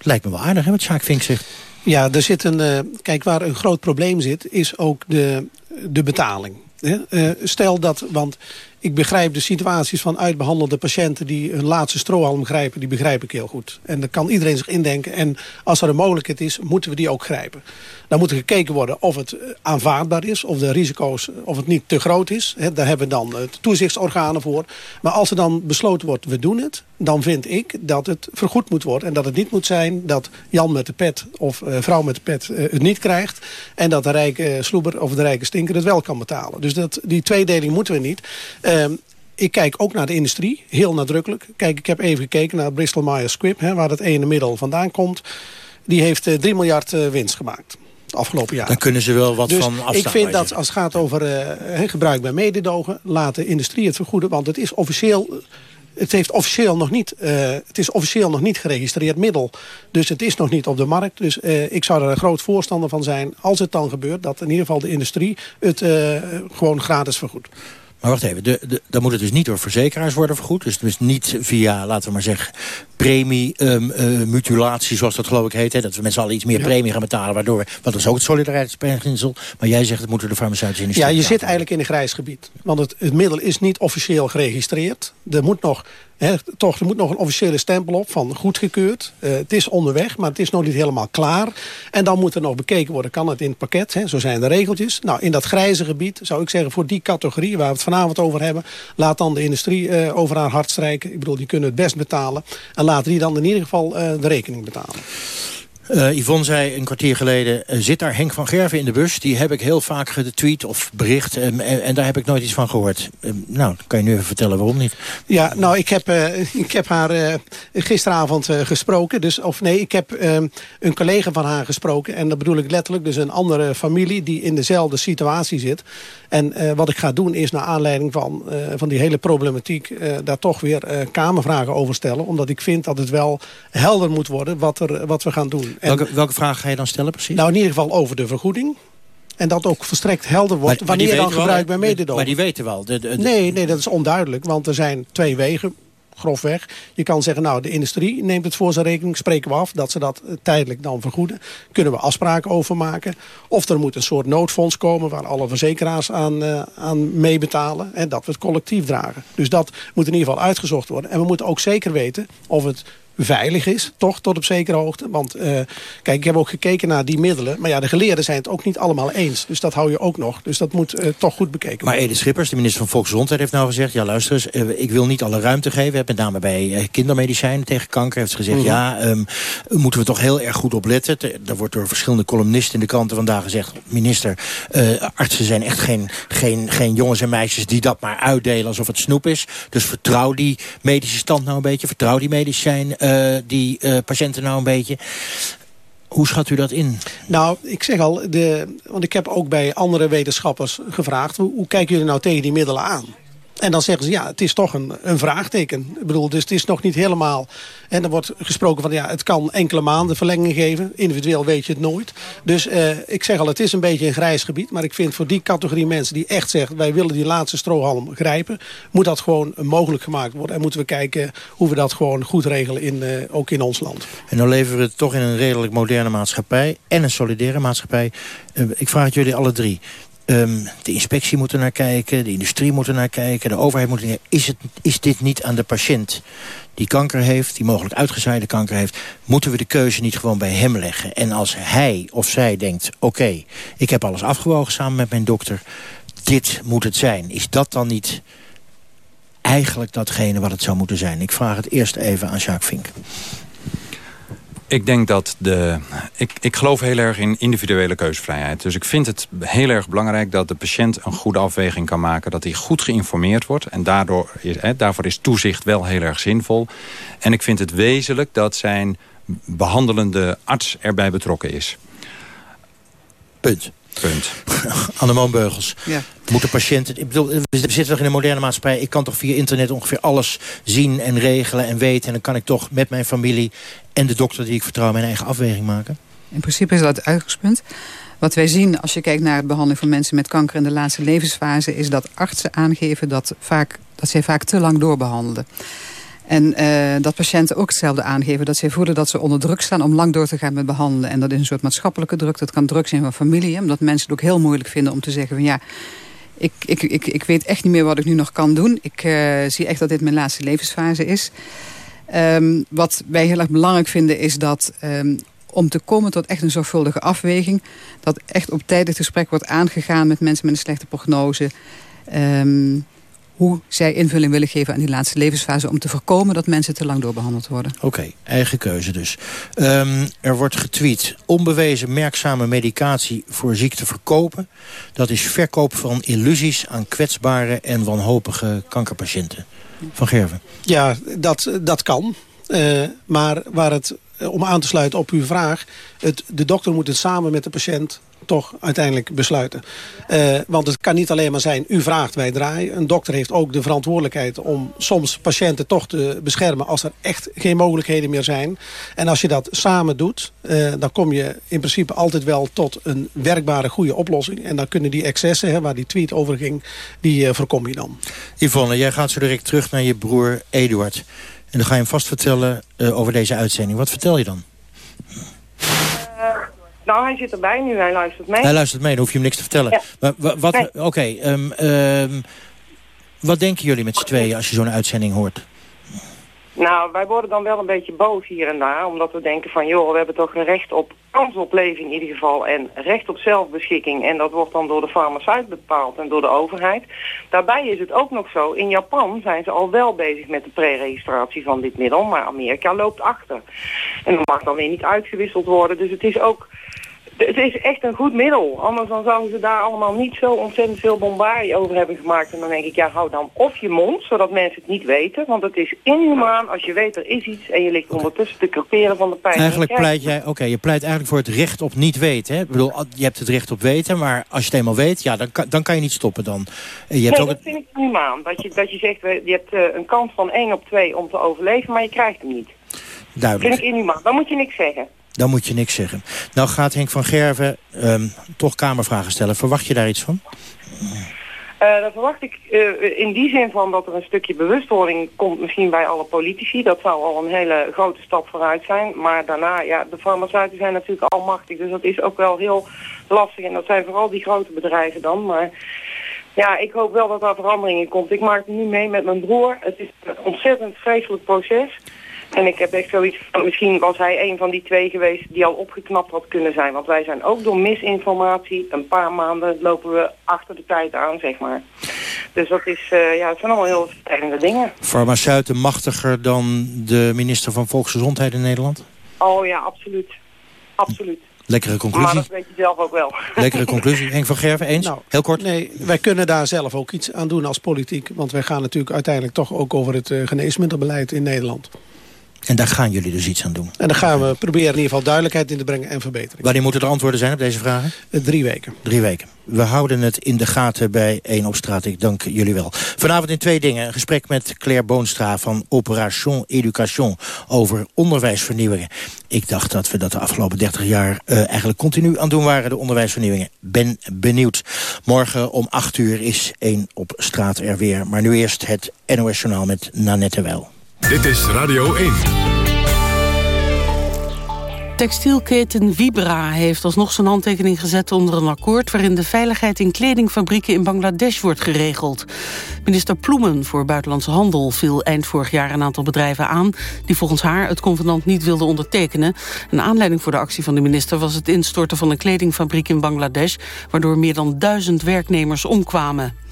Lijkt me wel aardig, hè, wat Sjaak Vink zegt. Ja, er zit een... Uh, kijk, waar een groot probleem zit, is ook de, de betaling. Uh, stel dat, want ik begrijp de situaties van uitbehandelde patiënten... die hun laatste strohalm grijpen, die begrijp ik heel goed. En daar kan iedereen zich indenken. En als er een mogelijkheid is, moeten we die ook grijpen. Dan moet er gekeken worden of het aanvaardbaar is... of de risico's, of het niet te groot is. Daar hebben we dan toezichtsorganen voor. Maar als er dan besloten wordt, we doen het... dan vind ik dat het vergoed moet worden. En dat het niet moet zijn dat Jan met de pet of uh, vrouw met de pet uh, het niet krijgt... en dat de rijke sloeber of de rijke stinker het wel kan betalen. Dus dat, die tweedeling moeten we niet... Uh, ik kijk ook naar de industrie, heel nadrukkelijk. Kijk, ik heb even gekeken naar Bristol Myers Squibb... Hè, waar het ene middel vandaan komt. Die heeft uh, 3 miljard winst gemaakt. Afgelopen jaar. Dan kunnen ze wel wat dus van afstaan. Ik vind dat als het gaat over uh, gebruik bij mededogen... laat de industrie het vergoeden. Want het is officieel het, heeft officieel nog niet, uh, het is officieel nog niet geregistreerd middel. Dus het is nog niet op de markt. Dus uh, ik zou er een groot voorstander van zijn... als het dan gebeurt, dat in ieder geval de industrie... het uh, gewoon gratis vergoedt. Maar wacht even, de, de, dan moet het dus niet door verzekeraars worden vergoed. Dus, dus niet via, laten we maar zeggen, premie-mutulatie, um, uh, zoals dat geloof ik heet. Hè, dat we met z'n allen iets meer ja. premie gaan betalen. Waardoor we, wat is ook het solidariteitsbeginsel. Maar jij zegt, het moeten de farmaceutische industrie Ja, je zit eigenlijk in een grijs gebied. Want het, het middel is niet officieel geregistreerd. Er moet nog Toch, er moet nog een officiële stempel op van goedgekeurd. Uh, het is onderweg, maar het is nog niet helemaal klaar. En dan moet er nog bekeken worden, kan het in het pakket? Zo zijn de regeltjes. Nou, in dat grijze gebied zou ik zeggen, voor die categorie... waar we het vanavond over hebben... laat dan de industrie uh, over haar hart strijken. Ik bedoel, die kunnen het best betalen. En laten die dan in ieder geval uh, de rekening betalen. Uh, Yvonne zei een kwartier geleden, uh, zit daar Henk van Gerven in de bus? Die heb ik heel vaak getweet of bericht um, en, en, daar heb ik nooit iets van gehoord. Um, nou, kan je nu even vertellen waarom niet? Ja, nou, ik heb, uh, ik heb haar gisteravond gesproken. Dus, of nee, ik heb ehm, een collega van haar gesproken. En dat bedoel ik letterlijk, dus een andere familie die in dezelfde situatie zit. En wat ik ga doen is naar aanleiding van, van die hele problematiek... daar toch weer kamervragen over stellen. Omdat ik vind dat het wel helder moet worden wat, er, wat we gaan doen. En, welke, welke vraag ga je dan stellen precies? Nou, in ieder geval over de vergoeding. En dat ook verstrekt helder wordt maar, maar wanneer dan gebruik bij mededogen. Maar die weten wel. De, de, de, nee, nee, dat is onduidelijk. Want er zijn twee wegen, grofweg. Je kan zeggen, nou, de industrie neemt het voor zijn rekening. Spreken we af dat ze dat tijdelijk dan vergoeden. Kunnen we afspraken over maken. Of er moet een soort noodfonds komen... waar alle verzekeraars aan, uh, aan meebetalen. En dat we het collectief dragen. Dus dat moet in ieder geval uitgezocht worden. En we moeten ook zeker weten of het veilig is, toch, tot op zekere hoogte. Want uh, kijk, ik heb ook gekeken naar die middelen. Maar ja, de geleerden zijn het ook niet allemaal eens. Dus dat hou je ook nog. Dus dat moet uh, toch goed bekeken worden. Maar Edith Schippers, de minister van Volksgezondheid, heeft nou gezegd... ja, luister eens, uh, ik wil niet alle ruimte geven. Met name bij kindermedicijnen tegen kanker heeft ze gezegd... Mm -hmm. ja, um, moeten we toch heel erg goed op letten. Er wordt door verschillende columnisten in de kranten vandaag gezegd... minister, artsen zijn echt geen, geen, geen jongens en meisjes die dat maar uitdelen alsof het snoep is. Dus vertrouw die medische stand nou een beetje, vertrouw die medicijn... Uh, die uh, patiënten nou een beetje. Hoe schat u dat in? Nou, ik zeg al, de, want ik heb ook bij andere wetenschappers gevraagd... hoe, hoe kijken jullie nou tegen die middelen aan? En dan zeggen ze, ja, het is toch een, een vraagteken. Ik bedoel, dus het is nog niet helemaal... En er wordt gesproken van, ja, het kan enkele maanden verlenging geven. Individueel weet je het nooit. Dus uh, ik zeg al, het is een beetje een grijs gebied. Maar ik vind voor die categorie mensen die echt zeggen... wij willen die laatste strohalm grijpen... moet dat gewoon mogelijk gemaakt worden. En moeten we kijken hoe we dat gewoon goed regelen, in, uh, ook in ons land. En dan leven we toch in een redelijk moderne maatschappij... en een solidaire maatschappij. Uh, ik vraag het jullie alle drie. Um, de inspectie moet er naar kijken, de industrie moet er naar kijken... de overheid moet er naar is, het, is dit niet aan de patiënt die kanker heeft... die mogelijk uitgezaaide kanker heeft... moeten we de keuze niet gewoon bij hem leggen? En als hij of zij denkt... oké, ik heb alles afgewogen samen met mijn dokter... dit moet het zijn. Is dat dan niet eigenlijk datgene wat het zou moeten zijn? Ik vraag het eerst even aan Jacques Vink. Ik denk dat de... Ik, ik geloof heel erg in individuele keuzevrijheid. Dus ik vind het heel erg belangrijk dat de patiënt een goede afweging kan maken. Dat hij goed geïnformeerd wordt. En daardoor is, hè, daarvoor is toezicht wel heel erg zinvol. En ik vind het wezenlijk dat zijn behandelende arts erbij betrokken is. Punt. Punt. Annemoon Beugels. Ja. Moeten patiënten... Ik bedoel, we zitten toch in een moderne maatschappij. Ik kan toch via internet ongeveer alles zien en regelen en weten. En dan kan ik toch met mijn familie en de dokter die ik vertrouw... mijn eigen afweging maken. In principe is dat het uitgangspunt. Wat wij zien als je kijkt naar het behandeling van mensen met kanker in de laatste levensfase... is dat artsen aangeven dat, vaak, dat zij vaak te lang doorbehandelen. En uh, dat patiënten ook hetzelfde aangeven. Dat zij voelen dat ze onder druk staan om lang door te gaan met behandelen. En dat is een soort maatschappelijke druk. Dat kan druk zijn van familie. Omdat mensen het ook heel moeilijk vinden om te zeggen van ja... Ik, ik, ik, ik weet echt niet meer wat ik nu nog kan doen. Ik uh, zie echt dat dit mijn laatste levensfase is. Um, wat wij heel erg belangrijk vinden is dat... Um, om te komen tot echt een zorgvuldige afweging... dat echt op tijd gesprek wordt aangegaan met mensen met een slechte prognose... Um, hoe zij invulling willen geven aan die laatste levensfase... om te voorkomen dat mensen te lang doorbehandeld worden. Oké, eigen keuze dus. Er wordt getweet, onbewezen merkzame medicatie voor ziekte verkopen. Dat is verkoop van illusies aan kwetsbare en wanhopige kankerpatiënten. Van Gerven. Ja, dat, dat kan. Uh, maar waar het om aan te sluiten op uw vraag... Het, de dokter moet het samen met de patiënt toch uiteindelijk besluiten. Uh, want het kan niet alleen maar zijn, u vraagt, wij draaien. Een dokter heeft ook de verantwoordelijkheid om soms patiënten toch te beschermen... als er echt geen mogelijkheden meer zijn. En als je dat samen doet, uh, dan kom je in principe altijd wel tot een werkbare goede oplossing. En dan kunnen die excessen, hè, waar die tweet over ging, die uh, voorkom je dan. Yvonne, jij gaat zo direct terug naar je broer Eduard. En dan ga je hem vast vertellen over deze uitzending. Wat vertel je dan? Nou, hij zit erbij nu, hij luistert mee. Hij luistert mee, dan hoef je hem niks te vertellen. Ja. Maar, wat, nee. Oké, okay, um, um, wat denken jullie met z'n tweeën als je zo'n uitzending hoort? Nou, wij worden dan wel een beetje boos hier en daar. Omdat we denken van, joh, we hebben toch een recht op kans op leven in ieder geval. En recht op zelfbeschikking. En dat wordt dan door de farmaceut bepaald en door de overheid. Daarbij is het ook nog zo, in Japan zijn ze al wel bezig met de pre-registratie van dit middel. Maar Amerika loopt achter. En dat mag dan weer niet uitgewisseld worden. Dus het is ook het is echt een goed middel. Anders dan zouden ze daar allemaal niet zo ontzettend veel bombardie over hebben gemaakt. En dan denk ik, ja, hou dan of je mond, zodat mensen het niet weten. Want het is inhumaan als je weet er is iets en je ligt ondertussen te creperen van de pijn. Eigenlijk pleit jij, oké, je pleit eigenlijk voor het recht op niet weten. Hè? Ik bedoel, je hebt het recht op weten, maar als je het eenmaal weet, ja, dan kan, dan kan je niet stoppen dan. Je hebt nee, ook dat vind ik inhumaan. Dat je, dat je zegt, je hebt uh, een kans van 1 op 2 om te overleven, maar je krijgt hem niet. Duidelijk. Dat vind ik inhumaan. Dan moet je niks zeggen. Dan moet je niks zeggen. Nou gaat Henk van Gerven um, toch kamervragen stellen. Verwacht je daar iets van? Uh, dat verwacht ik uh, in die zin van dat er een stukje bewustwording komt misschien bij alle politici. Dat zou al een hele grote stap vooruit zijn. Maar daarna, ja, de farmaceuten zijn natuurlijk al machtig. Dus dat is ook wel heel lastig. En dat zijn vooral die grote bedrijven dan. Maar ja, ik hoop wel dat daar verandering in komt. Ik maak het nu mee met mijn broer. Het is een ontzettend vreselijk proces. En ik heb echt zoiets van, misschien was hij een van die twee geweest die al opgeknapt had kunnen zijn. Want wij zijn ook door misinformatie, een paar maanden lopen we achter de tijd aan, zeg maar. Dus dat is, uh, ja, het zijn allemaal heel vervelende dingen. Farmaceuten machtiger dan de minister van Volksgezondheid in Nederland? Oh ja, absoluut. Absoluut. Lekkere conclusie. Maar dat weet je zelf ook wel. Lekkere conclusie. Henk van Gerven, eens? Nou, Heel kort. Nee, wij kunnen daar zelf ook iets aan doen als politiek. Want wij gaan natuurlijk uiteindelijk toch ook over het uh, geneesmiddelbeleid in Nederland. En daar gaan jullie dus iets aan doen? En daar gaan we proberen in ieder geval duidelijkheid in te brengen en verbetering. Wanneer moeten er antwoorden zijn op deze vragen? drie weken. Drie weken. We houden het in de gaten bij 1 op straat. Ik dank jullie wel. Vanavond in twee dingen. Een gesprek met Claire Boonstra van Operation Education over onderwijsvernieuwingen. Ik dacht dat we dat de afgelopen 30 jaar uh, eigenlijk continu aan doen waren, de onderwijsvernieuwingen. Ben benieuwd. Morgen om 8 uur is 1 op straat er weer. Maar nu eerst het NOS Journaal met Nanette Wel. Dit is Radio 1. Textielketen Vibra heeft alsnog zijn handtekening gezet onder een akkoord... waarin de veiligheid in kledingfabrieken in Bangladesh wordt geregeld. Minister Ploemen voor Buitenlandse Handel viel eind vorig jaar een aantal bedrijven aan... die volgens haar het convenant niet wilden ondertekenen. Een aanleiding voor de actie van de minister was het instorten van een kledingfabriek in Bangladesh... waardoor meer dan duizend werknemers omkwamen.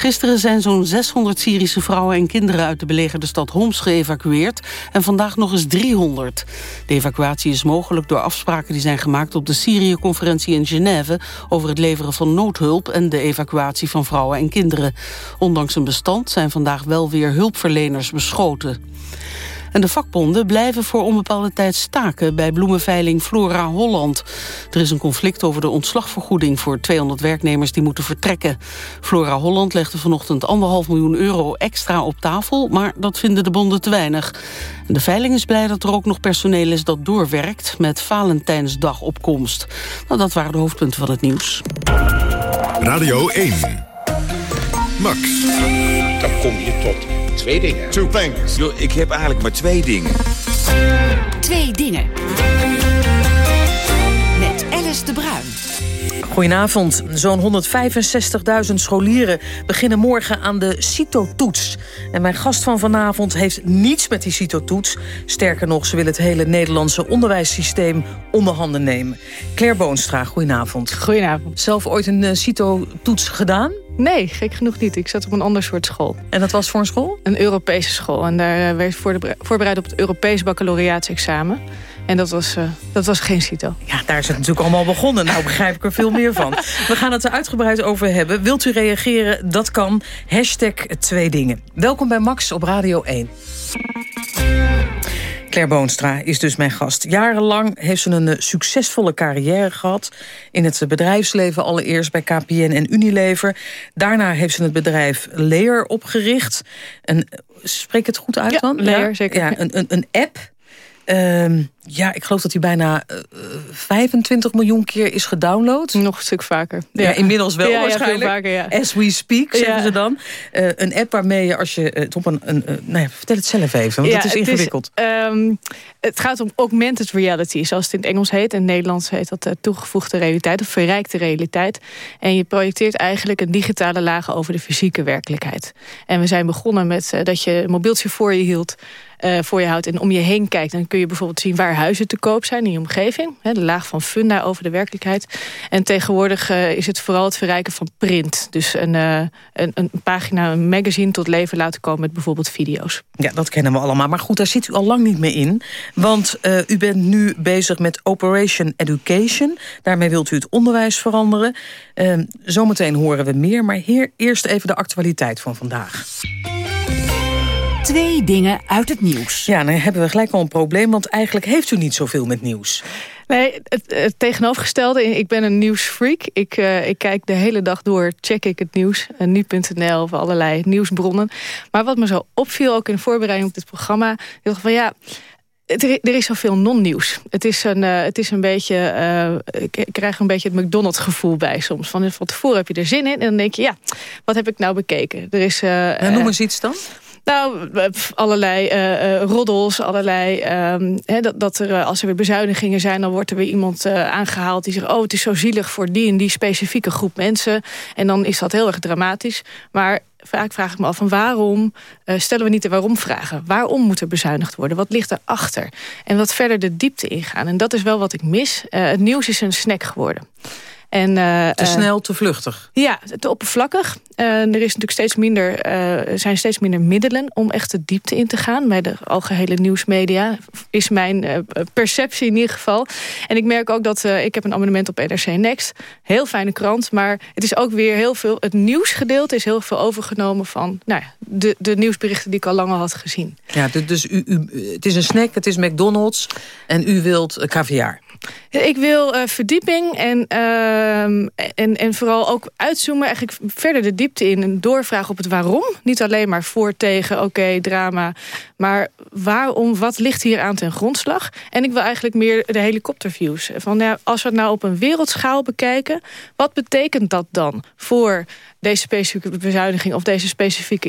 Gisteren zijn zo'n 600 Syrische vrouwen en kinderen uit de belegerde stad Homs geëvacueerd en vandaag nog eens 300. De evacuatie is mogelijk door afspraken die zijn gemaakt op de Syrië-conferentie in Genève over het leveren van noodhulp en de evacuatie van vrouwen en kinderen. Ondanks een bestand zijn vandaag wel weer hulpverleners beschoten. En de vakbonden blijven voor onbepaalde tijd staken bij bloemenveiling Flora Holland. Er is een conflict over de ontslagvergoeding voor 200 werknemers die moeten vertrekken. Flora Holland legde vanochtend anderhalf miljoen euro extra op tafel, maar dat vinden de bonden te weinig. En de veiling is blij dat er ook nog personeel is dat doorwerkt met Valentijnsdagopkomst. Nou, dat waren de hoofdpunten van het nieuws. Radio 1. Max. Dan kom je tot Twee dingen. Two things. Yo, ik heb eigenlijk maar twee dingen. Twee dingen. Goedenavond. Zo'n 165.000 scholieren beginnen morgen aan de CITO-toets. En mijn gast van vanavond heeft niets met die CITO-toets. Sterker nog, ze wil het hele Nederlandse onderwijssysteem onder handen nemen. Claire Boonstra, goedenavond. Goedenavond. Zelf ooit een uh, CITO-toets gedaan? Nee, gek genoeg niet. Ik zat op een ander soort school. En dat was voor een school? Een Europese school. En daar werd ik voorbereid op het Europees baccalaureaatsexamen. En dat was, uh, dat was geen CITO. Ja, daar is het natuurlijk allemaal begonnen. Nou begrijp ik er veel meer van. We gaan het er uitgebreid over hebben. Wilt u reageren? Dat kan. Hashtag twee dingen. Welkom bij Max op Radio 1. Claire Boonstra is dus mijn gast. Jarenlang heeft ze een eh, succesvolle carrière gehad. In het bedrijfsleven allereerst bij KPN en Unilever. Daarna heeft ze het bedrijf Leer opgericht. Een, spreek het goed uit dan? Leer, zeker. Ja, een, een, een app Um, ja, ik geloof dat hij bijna uh, eh, 25 miljoen keer is gedownload. Nog een stuk vaker. Ja, inmiddels wel ja, waarschijnlijk. Ja, vaker, ja. As we speak, zeggen ze dan. Uh, een app waarmee je als je het op een... een nou ja, vertel het zelf even, want het is ingewikkeld. Het, is, um, het gaat om augmented reality, zoals het in het Engels heet. In het Nederlands heet dat toegevoegde realiteit of verrijkte realiteit. En je projecteert eigenlijk een digitale laag over de fysieke werkelijkheid. En we zijn begonnen met dat je een mobieltje voor je hield... Uh, voor je houdt en om je heen kijkt... dan kun je bijvoorbeeld zien waar huizen te koop zijn in je omgeving. Hè, de laag van funda over de werkelijkheid. En tegenwoordig uh, is het vooral het verrijken van print. Dus een, uh, een, een, pagina, een magazine tot leven laten komen met bijvoorbeeld video's. Ja, dat kennen we allemaal. Maar goed, daar zit u al lang niet meer in. Want u bent nu bezig met Operation Education. Daarmee wilt u het onderwijs veranderen. zometeen horen we meer, maar hier eerst even de actualiteit van vandaag. Twee dingen uit het nieuws. Ja, dan hebben we gelijk al een probleem, want eigenlijk heeft u niet zoveel met nieuws. Nee, het, tegenovergestelde. Ik ben een nieuwsfreak. Ik, uh, ik kijk de hele dag door, check ik het nieuws. Uh, Nu.nl of allerlei nieuwsbronnen. Maar wat me zo opviel, ook in de voorbereiding op dit programma... ik dacht van ja, er is zoveel non-nieuws. Het, is een, uh, het is een beetje... Uh, ik krijg een beetje het McDonald's gevoel bij soms. Van, van tevoren heb je er zin in en dan denk je... ja, wat heb ik nou bekeken? Er is, uh, noem eens iets dan. Nou, allerlei uh, roddels, allerlei... Uh, dat, dat er, als er weer bezuinigingen zijn... dan wordt er weer iemand aangehaald die zegt... oh, het is zo zielig voor die en die specifieke groep mensen. En dan is dat heel erg dramatisch. Maar vaak vraag ik me af van waarom stellen we niet de waarom vragen. Waarom moet er bezuinigd worden? Wat ligt erachter? En wat verder de diepte ingaan. En dat is wel wat ik mis. het nieuws is een snack geworden. En, te snel, te vluchtig. Ja, te oppervlakkig. er is natuurlijk steeds minder, zijn steeds minder middelen om echt de diepte in te gaan. Bij de algehele nieuwsmedia is mijn perceptie in ieder geval. En ik merk ook dat ik heb een abonnement op NRC Next. Heel fijne krant, maar het is ook weer heel veel... het nieuwsgedeelte is heel veel overgenomen van nou ja, de, de nieuwsberichten die ik al lang al had gezien. Ja, dus u, u, het is een snack, het is McDonald's en u wilt caviar. Ik wil uh, verdieping en, uh, en, en vooral ook uitzoomen, eigenlijk verder de diepte in. En doorvragen op het waarom. Niet alleen maar voor, tegen, oké, drama. Maar waarom, wat ligt hier aan ten grondslag? En ik wil eigenlijk meer de helikopterviews. Van, ja, als we het nou op een wereldschaal bekijken... wat betekent dat dan voor deze specifieke bezuiniging... of deze specifieke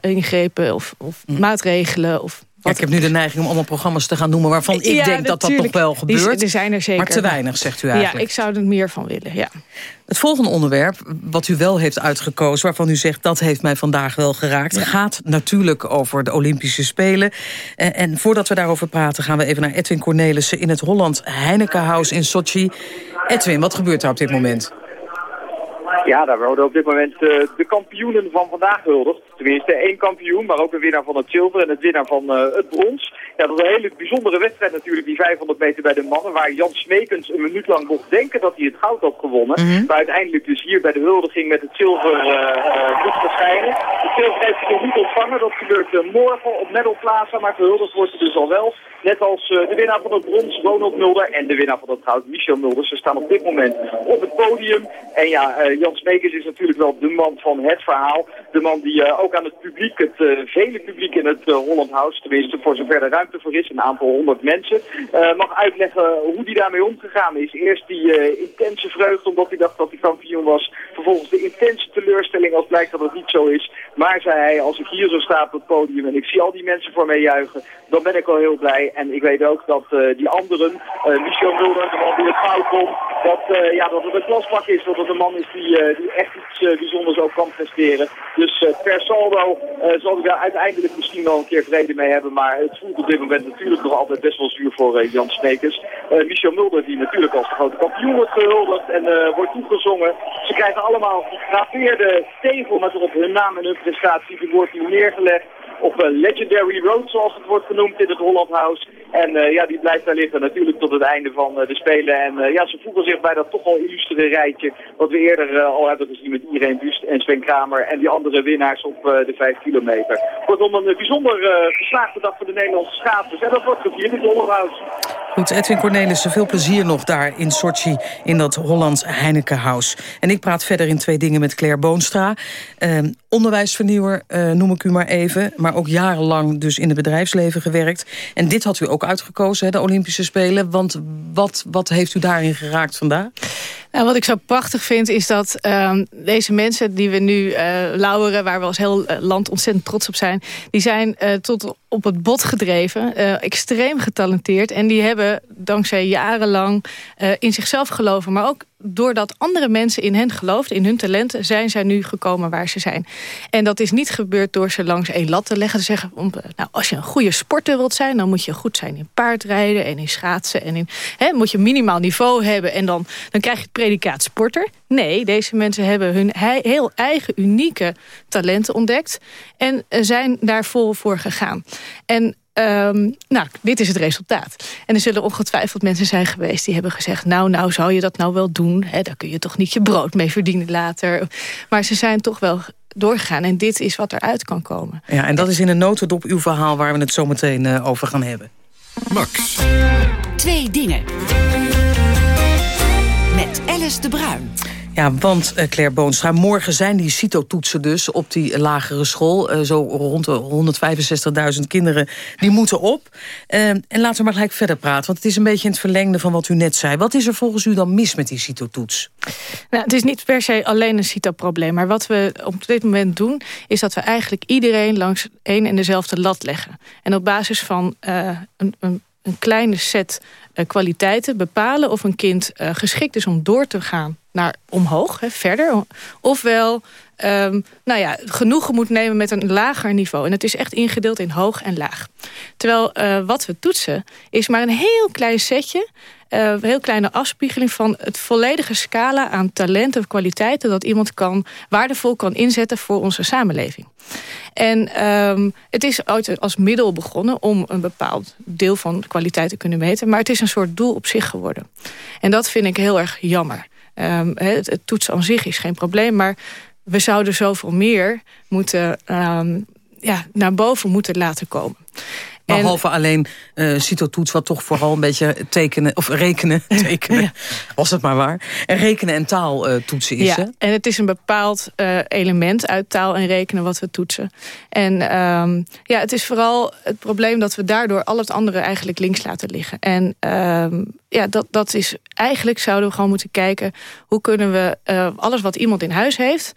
ingrepen of, of mm. maatregelen... Of ja, ik heb nu de neiging om allemaal programma's te gaan noemen... waarvan ik denk dat dat nog wel gebeurt. er zijn er zeker. Maar te weinig, zegt u eigenlijk. Ja, ik zou er meer van willen, ja. Het volgende onderwerp, wat u wel heeft uitgekozen... waarvan u zegt, dat heeft mij vandaag wel geraakt... gaat natuurlijk over de Olympische Spelen. En, en voordat we daarover praten... gaan we even naar Edwin Cornelissen... in het Holland Heinekenhuis in Sochi. Edwin, wat gebeurt er op dit moment? Ja, daar worden op dit moment uh, de kampioenen van vandaag gehuldigd. Tenminste één kampioen, maar ook een winnaar van het zilver en het winnaar van uh, het brons. Ja, dat is een hele bijzondere wedstrijd natuurlijk, die 500 meter bij de mannen. Waar Jan Smekens een minuut lang mocht denken dat hij het goud had gewonnen. Mhm. Maar uiteindelijk dus hier bij de huldiging met het zilver uh, moet verschijnen. Het zilver heeft hij nog niet ontvangen. Dat gebeurt morgen op Medal Plaza, maar gehuldigd wordt hij dus al wel. Net als de winnaar van het brons, Ronald Mulder, en de winnaar van het goud, Michel Mulder. Ze staan op dit moment op het podium. En ja, Jan Smekens is natuurlijk wel de man van het verhaal. De man die uh, aan het publiek, het uh, vele publiek in het uh, Holland House, tenminste voor zover er ruimte voor is, een aantal honderd mensen, mag uitleggen hoe die daarmee omgegaan is. Eerst die intense vreugde omdat hij dacht dat hij kampioen was. Vervolgens de intense teleurstelling als blijkt dat het niet zo is. Maar zei hij, als ik hier zo sta op het podium en ik zie al die mensen voor mij juichen, dan ben ik al heel blij. En ik weet ook dat die anderen, Michel Mulder, de man die het fout komt, dat, ja, dat het een klasbak is, dat het een man is die, die echt iets bijzonders ook kan presteren. Dus per zal hij daar uiteindelijk misschien wel een keer vrede mee hebben. Maar het voelt op dit moment natuurlijk nog altijd best wel zuur voor Jan Smekers. Michel Mulder die natuurlijk als de grote kampioen wordt gehuldigd en wordt toegezongen. Ze krijgen allemaal gegraveerde tegel met erop hun naam en hun prestatie. Die wordt hier neergelegd op een Legendary Road, zoals het wordt genoemd in het Holland House. En uh, ja, die blijft daar liggen natuurlijk tot het einde van uh, de Spelen. En uh, ja, ze voegen zich bij dat toch al illustere rijtje... wat we eerder al hebben gezien met Irene Wust en Sven Kramer... en die andere winnaars op de 5 kilometer. Kortom, een bijzonder geslaagde dag voor de Nederlandse schaatsers. En dat wordt gevierd in het Holland House. Goed, Edwin Cornelissen, veel plezier nog daar in Sochi... in dat Hollands Heineken House. En ik praat verder in twee dingen met Claire Boonstra. Ehm, onderwijsvernieuwer noem ik u maar even... maar ook jarenlang dus in het bedrijfsleven gewerkt. En dit had u ook uitgekozen, hè, de Olympische Spelen. Want wat, wat heeft u daarin geraakt vandaag? Nou, wat ik zo prachtig vind is dat uh, deze mensen die we nu uh, lauweren... waar we als heel eh, land ontzettend trots op zijn... die zijn uh, tot op het bot gedreven, extreem getalenteerd... en die hebben dankzij jarenlang in zichzelf geloven... maar ook doordat andere mensen in hen geloofden, in hun talenten... zijn zij nu gekomen waar ze zijn. En dat is niet gebeurd door ze langs één lat te leggen. Te zeggen, nou, als je een goede sporter wilt zijn... dan moet je goed zijn in paardrijden en in schaatsen. En in, hè, moet je minimaal niveau hebben en dan, dan krijg je het predicaat sporter. Nee, deze mensen hebben hun heel eigen unieke talenten ontdekt... en zijn daar vol voor gegaan. En Um, nou, dit is het resultaat. En er zullen ongetwijfeld mensen zijn geweest die hebben gezegd... nou, nou, zou je dat nou wel doen? He, daar kun je toch niet je brood mee verdienen later. Maar ze zijn toch wel doorgegaan. En dit is wat eruit kan komen. Ja, en dat is in een notendop uw verhaal... waar we het zo meteen uh, over gaan hebben. Max. Twee dingen. De Bruin. Ja, want uh, Claire Boonstra, morgen zijn die CITO-toetsen dus op die lagere school. Uh, zo rond de 165.000 kinderen, die moeten op. Uh, en laten we maar gelijk verder praten, want het is een beetje in het verlengde van wat u net zei. Wat is er volgens u dan mis met die CITO-toets? Nou, het is niet per se alleen een CITO-probleem, maar wat we op dit moment doen... is dat we eigenlijk iedereen langs één en dezelfde lat leggen. En op basis van een, een een kleine set kwaliteiten bepalen of een kind geschikt is om door te gaan naar omhoog, hè, verder. Ofwel um, nou ja, genoegen moet nemen met een lager niveau. En het is echt ingedeeld in hoog en laag. Terwijl uh, wat we toetsen is maar een heel klein setje... Uh, heel kleine afspiegeling van het volledige scala aan talenten kwaliteiten... dat iemand kan, waardevol kan inzetten voor onze samenleving. En um, het is ooit als middel begonnen om een bepaald deel van kwaliteit te kunnen meten. Maar het is een soort doel op zich geworden. En dat vind ik heel erg jammer. Um, het, het toetsen aan zich is geen probleem, maar we zouden zoveel meer moeten, um, ja, naar boven moeten laten komen. Behalve en, alleen uh, citotoets, wat toch vooral een beetje tekenen, of rekenen, tekenen, was het maar waar. En rekenen en taal uh, toetsen is. Ja, en het is een bepaald uh, element uit taal en rekenen wat we toetsen. En um, ja, het is vooral het probleem dat we daardoor al het andere eigenlijk links laten liggen. En um, ja, dat, dat is eigenlijk zouden we gewoon moeten kijken hoe kunnen we alles wat iemand in huis heeft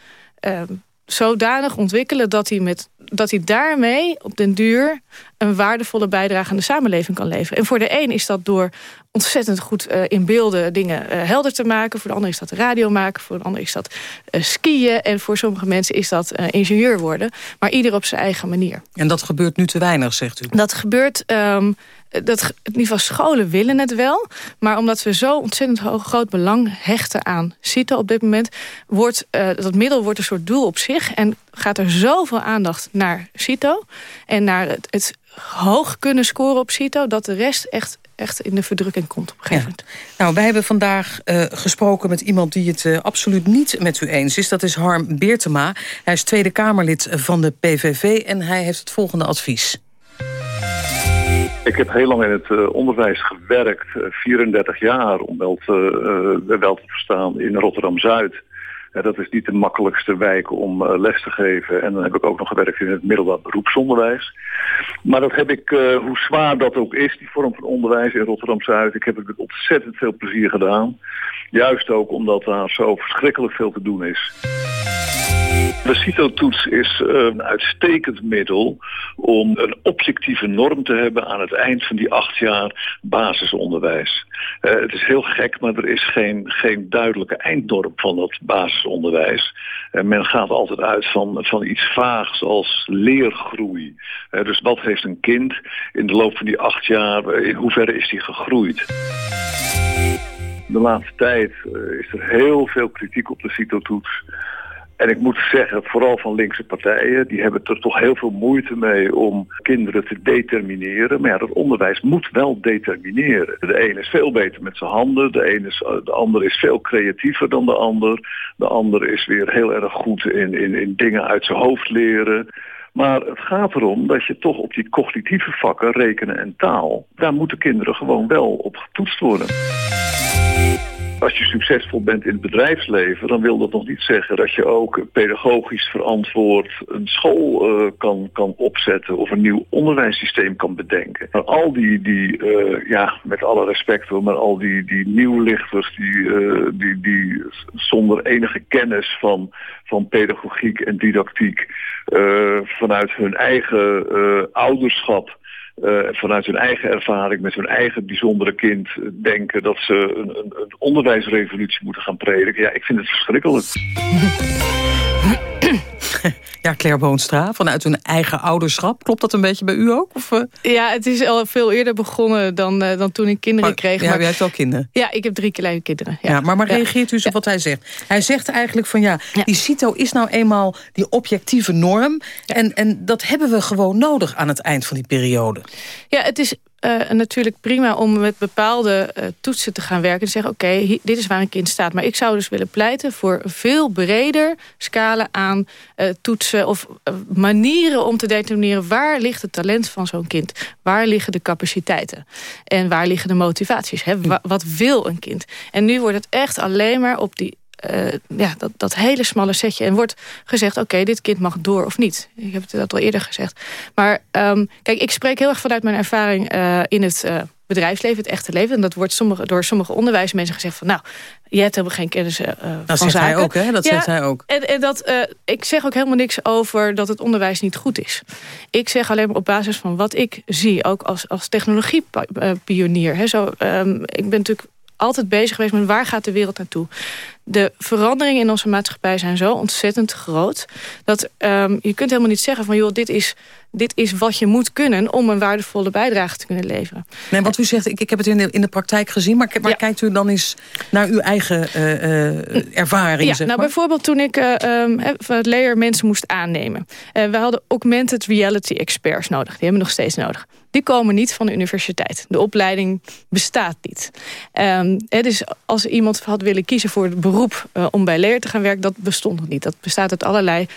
zodanig ontwikkelen dat hij, met, dat hij daarmee op den duur een waardevolle bijdrage aan de samenleving kan leveren. En voor de een is dat door ontzettend goed uh, in beelden dingen uh, helder te maken. Voor de ander is dat radio maken. Voor de ander is dat uh, skiën. En voor sommige mensen is dat ingenieur worden. Maar ieder op zijn eigen manier. En dat gebeurt nu te weinig, zegt u? Dat gebeurt... Um, dat, in ieder geval scholen willen het wel. Maar omdat we zo ontzettend hoog, groot belang hechten aan CITO op dit moment... wordt dat middel wordt een soort doel op zich. En gaat er zoveel aandacht naar CITO. En naar het, het hoog kunnen scoren op CITO... dat de rest echt echt in de verdrukking komt op een gegeven moment. Nou, wij hebben vandaag uh, gesproken met iemand die het uh, absoluut niet met u eens is. Dat is Harm Beertema. Hij is Tweede Kamerlid van de PVV en hij heeft het volgende advies. Ik heb heel lang in het uh, onderwijs gewerkt, 34 jaar, om wel te, wel te verstaan, in Rotterdam-Zuid. Dat is niet de makkelijkste wijk om les te geven. En dan heb ik ook nog gewerkt in het middelbaar beroepsonderwijs. Maar dat heb ik, hoe zwaar dat ook is, die vorm van onderwijs in Rotterdam-Zuid... ik heb met ontzettend veel plezier gedaan. Juist ook omdat daar zo verschrikkelijk veel te doen is. De CITO-toets is eh, een uitstekend middel om een objectieve norm te hebben aan het eind van die acht jaar basisonderwijs. Uh, het is heel gek, maar er is geen, geen duidelijke eindnorm van dat basisonderwijs. Uh, men gaat altijd uit van, van iets vaags als leergroei. dus wat heeft een kind in de loop van die acht jaar, in hoeverre is die gegroeid? De laatste tijd is er heel veel kritiek op de CITO-toets. En ik moet zeggen, vooral van linkse partijen, die hebben er toch heel veel moeite mee om kinderen te determineren. Maar ja, dat onderwijs moet wel determineren. De een is veel beter met zijn handen, de, een is, de ander is veel creatiever dan de ander. De ander is weer heel erg goed in, in, in dingen uit zijn hoofd leren. Maar het gaat erom dat je toch op die cognitieve vakken, rekenen en taal, daar moeten kinderen gewoon wel op getoetst worden als je succesvol bent in het bedrijfsleven, dan wil dat nog niet zeggen dat je ook pedagogisch verantwoord een school uh, kan, kan opzetten of een nieuw onderwijssysteem kan bedenken. Maar al die, die uh, ja, met alle respect hoor, maar al die, die nieuwlichters die, uh, die, die zonder enige kennis van, van pedagogiek en didactiek vanuit hun eigen ouderschap uh, vanuit hun eigen ervaring met hun eigen bijzondere kind denken dat ze een, een, een onderwijsrevolutie moeten gaan prediken. Ja, ik vind het verschrikkelijk. Ja, Claire Boonstra, vanuit hun eigen ouderschap. Klopt dat een beetje bij u ook? Of, uh... Ja, het is al veel eerder begonnen dan, uh, dan toen ik kinderen maar, kreeg. Ja, maar... u heeft wel kinderen. Ja, ik heb drie kleine kinderen. Ja, ja maar, maar reageert u eens op wat hij zegt? Hij zegt eigenlijk van ja, die CITO is nou eenmaal die objectieve norm. En, en dat hebben we gewoon nodig aan het eind van die periode. Ja, het is uh, natuurlijk prima om met bepaalde uh, toetsen te gaan werken. En zeggen, oké, dit is waar een kind staat. Maar ik zou dus willen pleiten voor veel breder scala aan uh, toetsen... of manieren om te determineren waar ligt het talent van zo'n kind. Waar liggen de capaciteiten? En waar liggen de motivaties? Hè? Wat wil een kind? En nu wordt het echt alleen maar op die ja, dat, dat hele smalle setje. En wordt gezegd, oké, dit kind mag door of niet. Ik heb het al eerder gezegd. Maar um, kijk, ik spreek heel erg vanuit mijn ervaring uh, in het uh, bedrijfsleven, het echte leven. En dat wordt sommige, door sommige onderwijsmensen gezegd van... nou, jij hebt helemaal geen kennis uh, dat van zegt Hij ook, hè? Dat ja, zegt hij ook. En, en dat, uh, ik zeg ook helemaal niks over dat het onderwijs niet goed is. Ik zeg alleen maar op basis van wat ik zie, ook als, als technologiepionier. Zo, um, ik ben natuurlijk altijd bezig geweest met waar gaat de wereld naartoe. De veranderingen in onze maatschappij zijn zo ontzettend groot... dat um, je kunt helemaal niet zeggen van... joh, dit is, dit is wat je moet kunnen om een waardevolle bijdrage te kunnen leveren. Nee, wat u zegt, ik, ik heb het in de, in de praktijk gezien... maar, maar kijkt u dan eens naar uw eigen uh, uh, ervaring? Ja, zeg nou maar? bijvoorbeeld toen ik uh, um, het leer mensen moest aannemen. we hadden augmented reality experts nodig. Die hebben we nog steeds nodig die komen niet van de universiteit. De opleiding bestaat niet. Um, dus als iemand had willen kiezen voor het beroep uh, om bij leer te gaan werken... dat bestond nog niet. Dat bestaat uit allerlei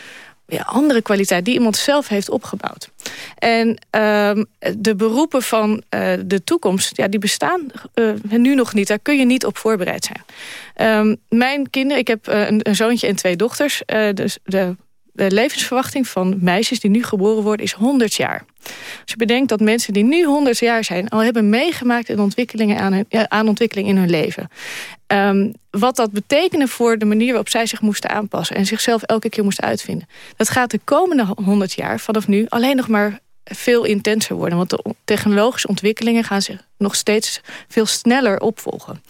ja, andere kwaliteit die iemand zelf heeft opgebouwd. En um, de beroepen van uh, de toekomst, ja, die bestaan uh, nu nog niet. Daar kun je niet op voorbereid zijn. Um, mijn kinderen, ik heb een, een, zoontje en twee dochters. dus de, de levensverwachting van meisjes die nu geboren worden is 100 jaar. Als je bedenkt dat mensen die nu 100 jaar zijn... al hebben meegemaakt in ontwikkelingen aan, hun, aan ontwikkeling in hun leven. Um, wat dat betekende voor de manier waarop zij zich moesten aanpassen... en zichzelf elke keer moesten uitvinden. Dat gaat de komende 100 jaar vanaf nu alleen nog maar veel intenser worden. Want de technologische ontwikkelingen gaan zich nog steeds veel sneller opvolgen.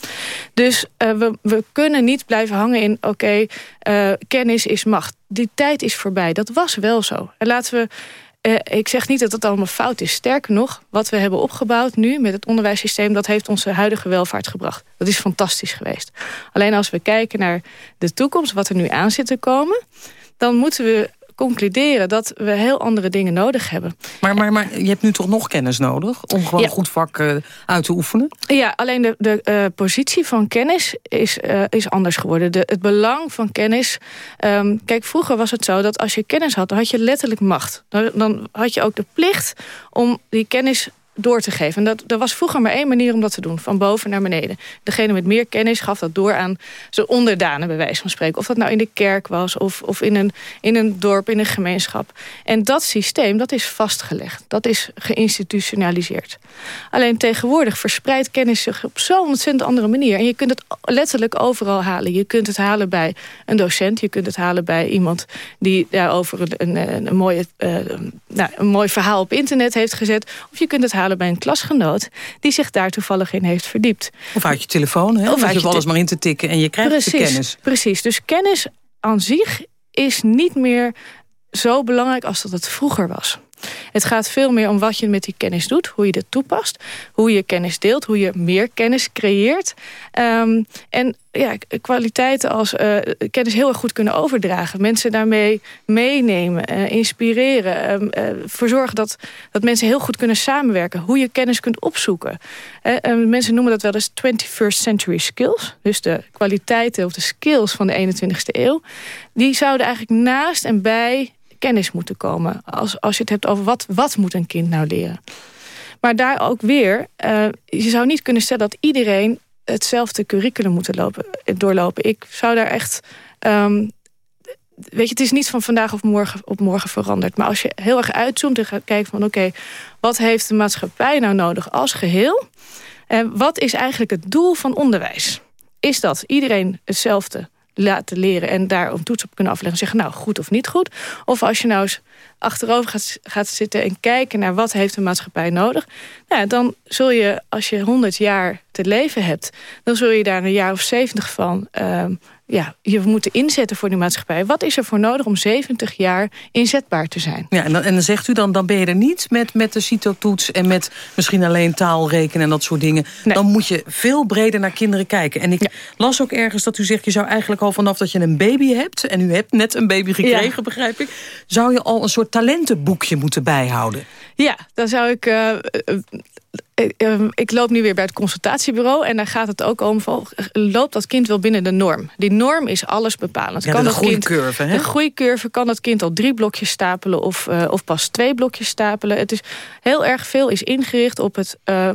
Dus uh, we, we kunnen niet blijven hangen in... oké, uh, kennis is macht. Die tijd is voorbij. Dat was wel zo. En laten we uh, ik zeg niet dat dat allemaal fout is. Sterker nog, wat we hebben opgebouwd nu met het onderwijssysteem... dat heeft onze huidige welvaart gebracht. Dat is fantastisch geweest. Alleen als we kijken naar de toekomst, wat er nu aan zit te komen... dan moeten we concluderen dat we heel andere dingen nodig hebben. Maar, maar, maar je hebt nu toch nog kennis nodig om gewoon ja. goed vak uh, uit te oefenen? Ja, alleen de, de uh, positie van kennis is, uh, is anders geworden. De, het belang van kennis... Um, kijk, vroeger was het zo dat als je kennis had, dan had je letterlijk macht. Dan, dan had je ook de plicht om die kennis door te geven. En dat, er was vroeger maar één manier om dat te doen, van boven naar beneden. Degene met meer kennis gaf dat door aan zijn onderdanen, bij wijze van spreken. Of dat nou in de kerk was, of, of in, een, in een dorp, in een gemeenschap. En dat systeem, dat is vastgelegd. Dat is geïnstitutionaliseerd. Alleen tegenwoordig verspreidt kennis zich op zo'n ontzettend andere manier. En je kunt het letterlijk overal halen. Je kunt het halen bij een docent, je kunt het halen bij iemand... die daarover een, een, een mooie, uh, nou, een mooi verhaal op internet heeft gezet. Of je kunt het halen bij een klasgenoot... die zich daar toevallig in heeft verdiept. Of uit je telefoon, hè? Of, of je alles maar in te tikken en je krijgt precies, de kennis. Precies, dus kennis aan zich is niet meer zo belangrijk als dat het vroeger was. Het gaat veel meer om wat je met die kennis doet, hoe je dit toepast, hoe je kennis deelt, hoe je meer kennis creëert. Um, en ja, kwaliteiten als uh, kennis heel erg goed kunnen overdragen. Mensen daarmee meenemen, uh, inspireren. Uh, verzorgen dat, dat mensen heel goed kunnen samenwerken. Hoe je kennis kunt opzoeken. mensen noemen dat wel eens 21st century skills. Dus de kwaliteiten of de skills van de 21ste eeuw. Die zouden eigenlijk naast en bij kennis moeten komen. Als, als je het hebt over wat, wat moet een kind nou leren. Maar daar ook weer, uh, je zou niet kunnen stellen dat iedereen hetzelfde curriculum moet lopen, doorlopen. Ik zou daar echt... Um, weet je, het is niet van vandaag of morgen op morgen veranderd. Maar als je heel erg uitzoomt en gaat kijken van... oké, wat heeft de maatschappij nou nodig als geheel? En wat is eigenlijk het doel van onderwijs? Is dat iedereen hetzelfde laten leren en daar een toets op kunnen afleggen. Zeggen, nou, goed of niet goed. Of als je nou eens achterover gaat, gaat zitten en kijken naar wat heeft de maatschappij nodig. Nou, dan zul je, als je 100 jaar te leven hebt... dan zul je daar een jaar of 70 van... Uh, ja, je moet inzetten voor die maatschappij. Wat is er voor nodig om 70 jaar inzetbaar te zijn? Ja, en dan, en dan zegt u dan, dan ben je er niet met, met de CITO-toets... en met misschien alleen taal rekenen en dat soort dingen. Nee. Dan moet je veel breder naar kinderen kijken. En ik ja. las ook ergens dat u zegt... je zou eigenlijk al vanaf dat je een baby hebt... en u hebt net een baby gekregen, ja. begrijp ik... zou je al een soort talentenboekje moeten bijhouden. Ja, dan zou ik... Uh, ik loop nu weer bij het consultatiebureau... en daar gaat het ook om, van, loopt dat kind wel binnen de norm? Die norm is alles bepalend. Ja, kan de dat groeicurve, kind, De groeicurve kan dat kind al drie blokjes stapelen... Of, uh, of pas twee blokjes stapelen. Het is heel erg veel is ingericht op het uh,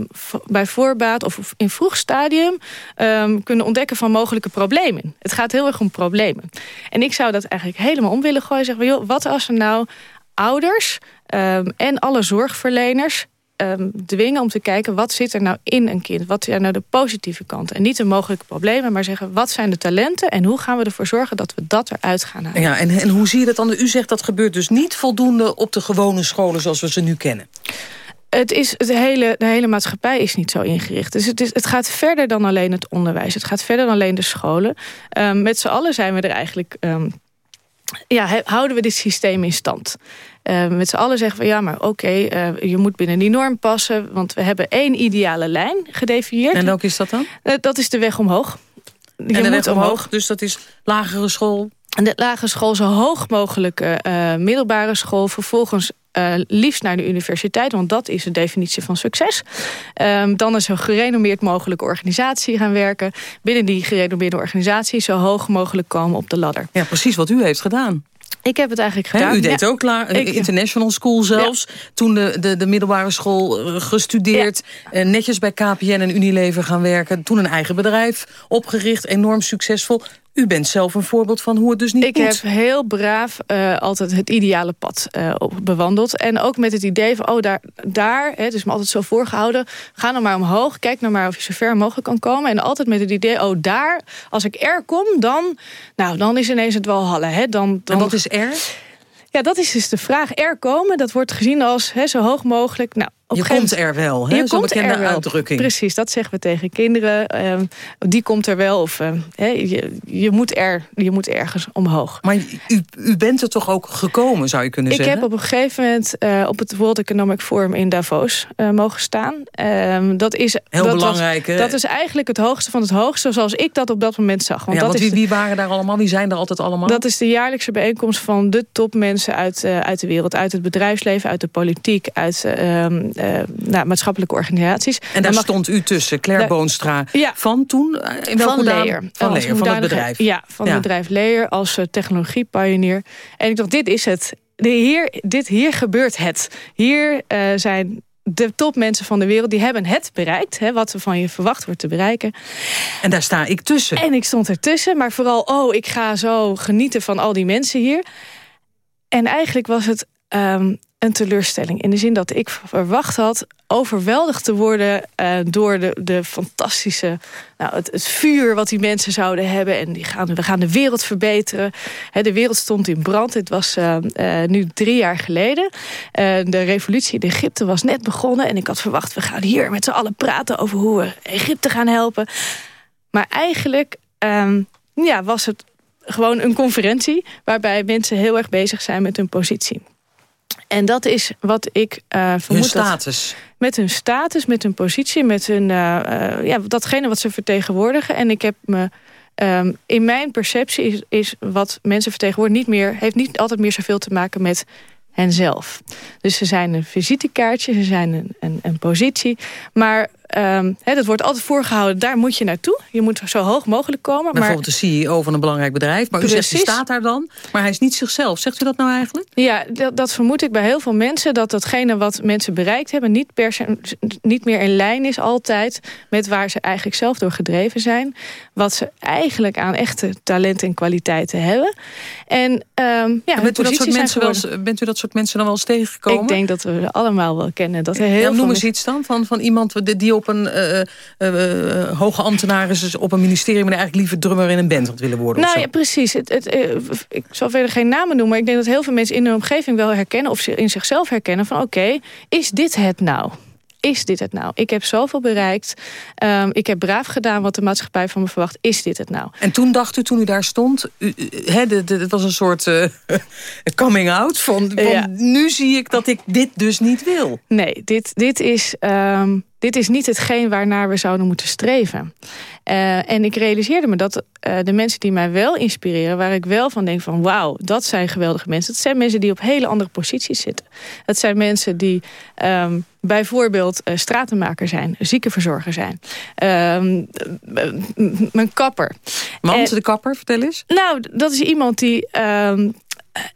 bij voorbaat... of in vroeg stadium um, kunnen ontdekken van mogelijke problemen. Het gaat heel erg om problemen. En ik zou dat eigenlijk helemaal om willen gooien. Zeggen, joh, wat als er nou ouders um, en alle zorgverleners um, dwingen om te kijken... wat zit er nou in een kind? Wat zijn nou de positieve kanten? En niet de mogelijke problemen, maar zeggen... wat zijn de talenten en hoe gaan we ervoor zorgen dat we dat eruit gaan halen? Ja, en, en hoe zie je dat dan? U zegt dat gebeurt dus niet voldoende op de gewone scholen zoals we ze nu kennen. Het is, het hele, de hele maatschappij is niet zo ingericht. Dus het, is, het gaat verder dan alleen het onderwijs. Het gaat verder dan alleen de scholen. Um, met z'n allen zijn we er eigenlijk... Um, ja, houden we dit systeem in stand. Uh, met z'n allen zeggen we, ja, maar oké, okay, uh, je moet binnen die norm passen... want we hebben één ideale lijn gedefinieerd. En welke is dat dan? Uh, dat is de weg omhoog. Je en de weg omhoog, omhoog, dus dat is lagere school? En de lagere school zo hoog mogelijke middelbare school... vervolgens uh, liefst naar de universiteit, want dat is de definitie van succes. Um, dan is een gerenommeerd mogelijke organisatie gaan werken. Binnen die gerenommeerde organisatie zo hoog mogelijk komen op de ladder. Ja, precies wat u heeft gedaan. Ik heb het eigenlijk gedaan. He, u deed ja. ook klaar, ik, international school zelfs. Ja. Toen de, de, de middelbare school eh, gestudeerd. Ja. netjes bij KPN en Unilever gaan werken. Toen een eigen bedrijf opgericht, enorm succesvol. U bent zelf een voorbeeld van hoe het dus niet ik. Ik heb heel braaf uh, altijd het ideale pad uh, bewandeld. En ook met het idee van, oh, daar, daar het is me altijd zo voorgehouden... ga nou maar omhoog, kijk nou maar of je zo ver mogelijk kan komen. En altijd met het idee, oh, daar, als ik er kom, dan, nou, dan is ineens het wel hallen. Hè? Dan, dan... En wat is er? Ja, dat is dus de vraag. Er komen, dat wordt gezien als hè, zo hoog mogelijk. Nou, je komt er wel, hè? Zo'n bekende uitdrukking. Precies, dat zeggen we tegen kinderen. Uh, die komt er wel, of uh, je, je, moet er, je moet ergens omhoog. Maar u, u bent er toch ook gekomen, zou je kunnen ik zeggen? Ik heb op een gegeven moment uh, op het World Economic Forum in Davos mogen staan. Ehm, dat is, Heel dat belangrijk, was, Dat is eigenlijk het hoogste van het hoogste, zoals ik dat op dat moment zag. Want, ja, dat want wie, wie, waren daar allemaal? Wie zijn er altijd allemaal? Dat is de jaarlijkse bijeenkomst van de topmensen uit, uit de wereld. Uit het bedrijfsleven, uit de politiek, uit ehm, nou, maatschappelijke organisaties. En daar mag... stond u tussen, Claire Boonstra. Ja. Van toen? In van Leer. Van Leer, van het bedrijf. Ja, van ja. het bedrijf Leer als uh, technologiepionier. En ik dacht, dit is het. Hier, dit, hier gebeurt het. Hier uh, zijn de topmensen van de wereld, die hebben het bereikt. Hè, wat er van je verwacht wordt te bereiken. En daar sta ik tussen. En ik stond ertussen. Maar vooral, oh, ik ga zo genieten van al die mensen hier. En eigenlijk was het um, een teleurstelling. In de zin dat ik verwacht had overweldigd te worden uh, door de, de fantastische... Nou, het, vuur wat die mensen zouden hebben. En die gaan, we gaan de wereld verbeteren. De wereld stond in brand. Het was uh, uh, nu drie jaar geleden. de revolutie in Egypte was net begonnen. En ik had verwacht, we gaan hier met z'n allen praten... over hoe we Egypte gaan helpen. Maar eigenlijk um, ja, was het gewoon een conferentie... waarbij mensen heel erg bezig zijn met hun positie. En dat is wat ik uh, vermoed. Hun status. Dat, met hun status, met hun positie, met hun, uh, uh, ja, datgene wat ze vertegenwoordigen. En ik heb me, um, in mijn perceptie is, is wat mensen vertegenwoordigen niet meer, heeft niet altijd meer zoveel te maken met henzelf. Dus ze zijn een visitekaartje, ze zijn een, een, een positie. Maar um, he, dat wordt altijd voorgehouden, daar moet je naartoe. Je moet zo hoog mogelijk komen. Bijvoorbeeld maar, de CEO van een belangrijk bedrijf. Maar precies. u zegt, hij staat daar dan. Maar hij is niet zichzelf. Zegt u dat nou eigenlijk? Ja, dat, dat vermoed ik bij heel veel mensen. Dat datgene wat mensen bereikt hebben... niet, per se, niet meer in lijn is altijd... met waar ze eigenlijk zelf door gedreven zijn. Wat ze eigenlijk aan echte talenten en kwaliteiten hebben. En, um, ja, en bent, u dat soort mensen wel eens, bent u dat soort mensen dan wel eens tegengekomen? Ik denk dat we allemaal wel kennen. Dat er heel ja, noem eens iets dan van, van iemand die op een uh, hoge ambtenaris op een ministerie... maar eigenlijk liever drummer in een band had willen worden. Nou ja, precies. Het, het, ik zal verder geen namen noemen... maar ik denk dat heel veel mensen in hun omgeving wel herkennen... of ze in zichzelf herkennen van oké, is dit het nou? Is dit het nou? Ik heb zoveel bereikt. Um, ik heb braaf gedaan wat de maatschappij van me verwacht. Is dit het nou? En toen dacht u, toen u daar stond... het was een soort uh, coming out van... van ja. nu zie ik dat ik dit dus niet wil. Nee, dit, dit is... Um, dit is niet hetgeen waarnaar we zouden moeten streven. Uh, en ik realiseerde me dat uh, de mensen die mij wel inspireren... waar ik wel van denk van wauw, dat zijn geweldige mensen. Dat zijn mensen die op hele andere posities zitten. Dat zijn mensen die um, bijvoorbeeld uh, stratenmaker zijn... ziekenverzorger zijn. Um, mijn kapper. Want de kapper, vertel eens. Nou, dat is iemand die um,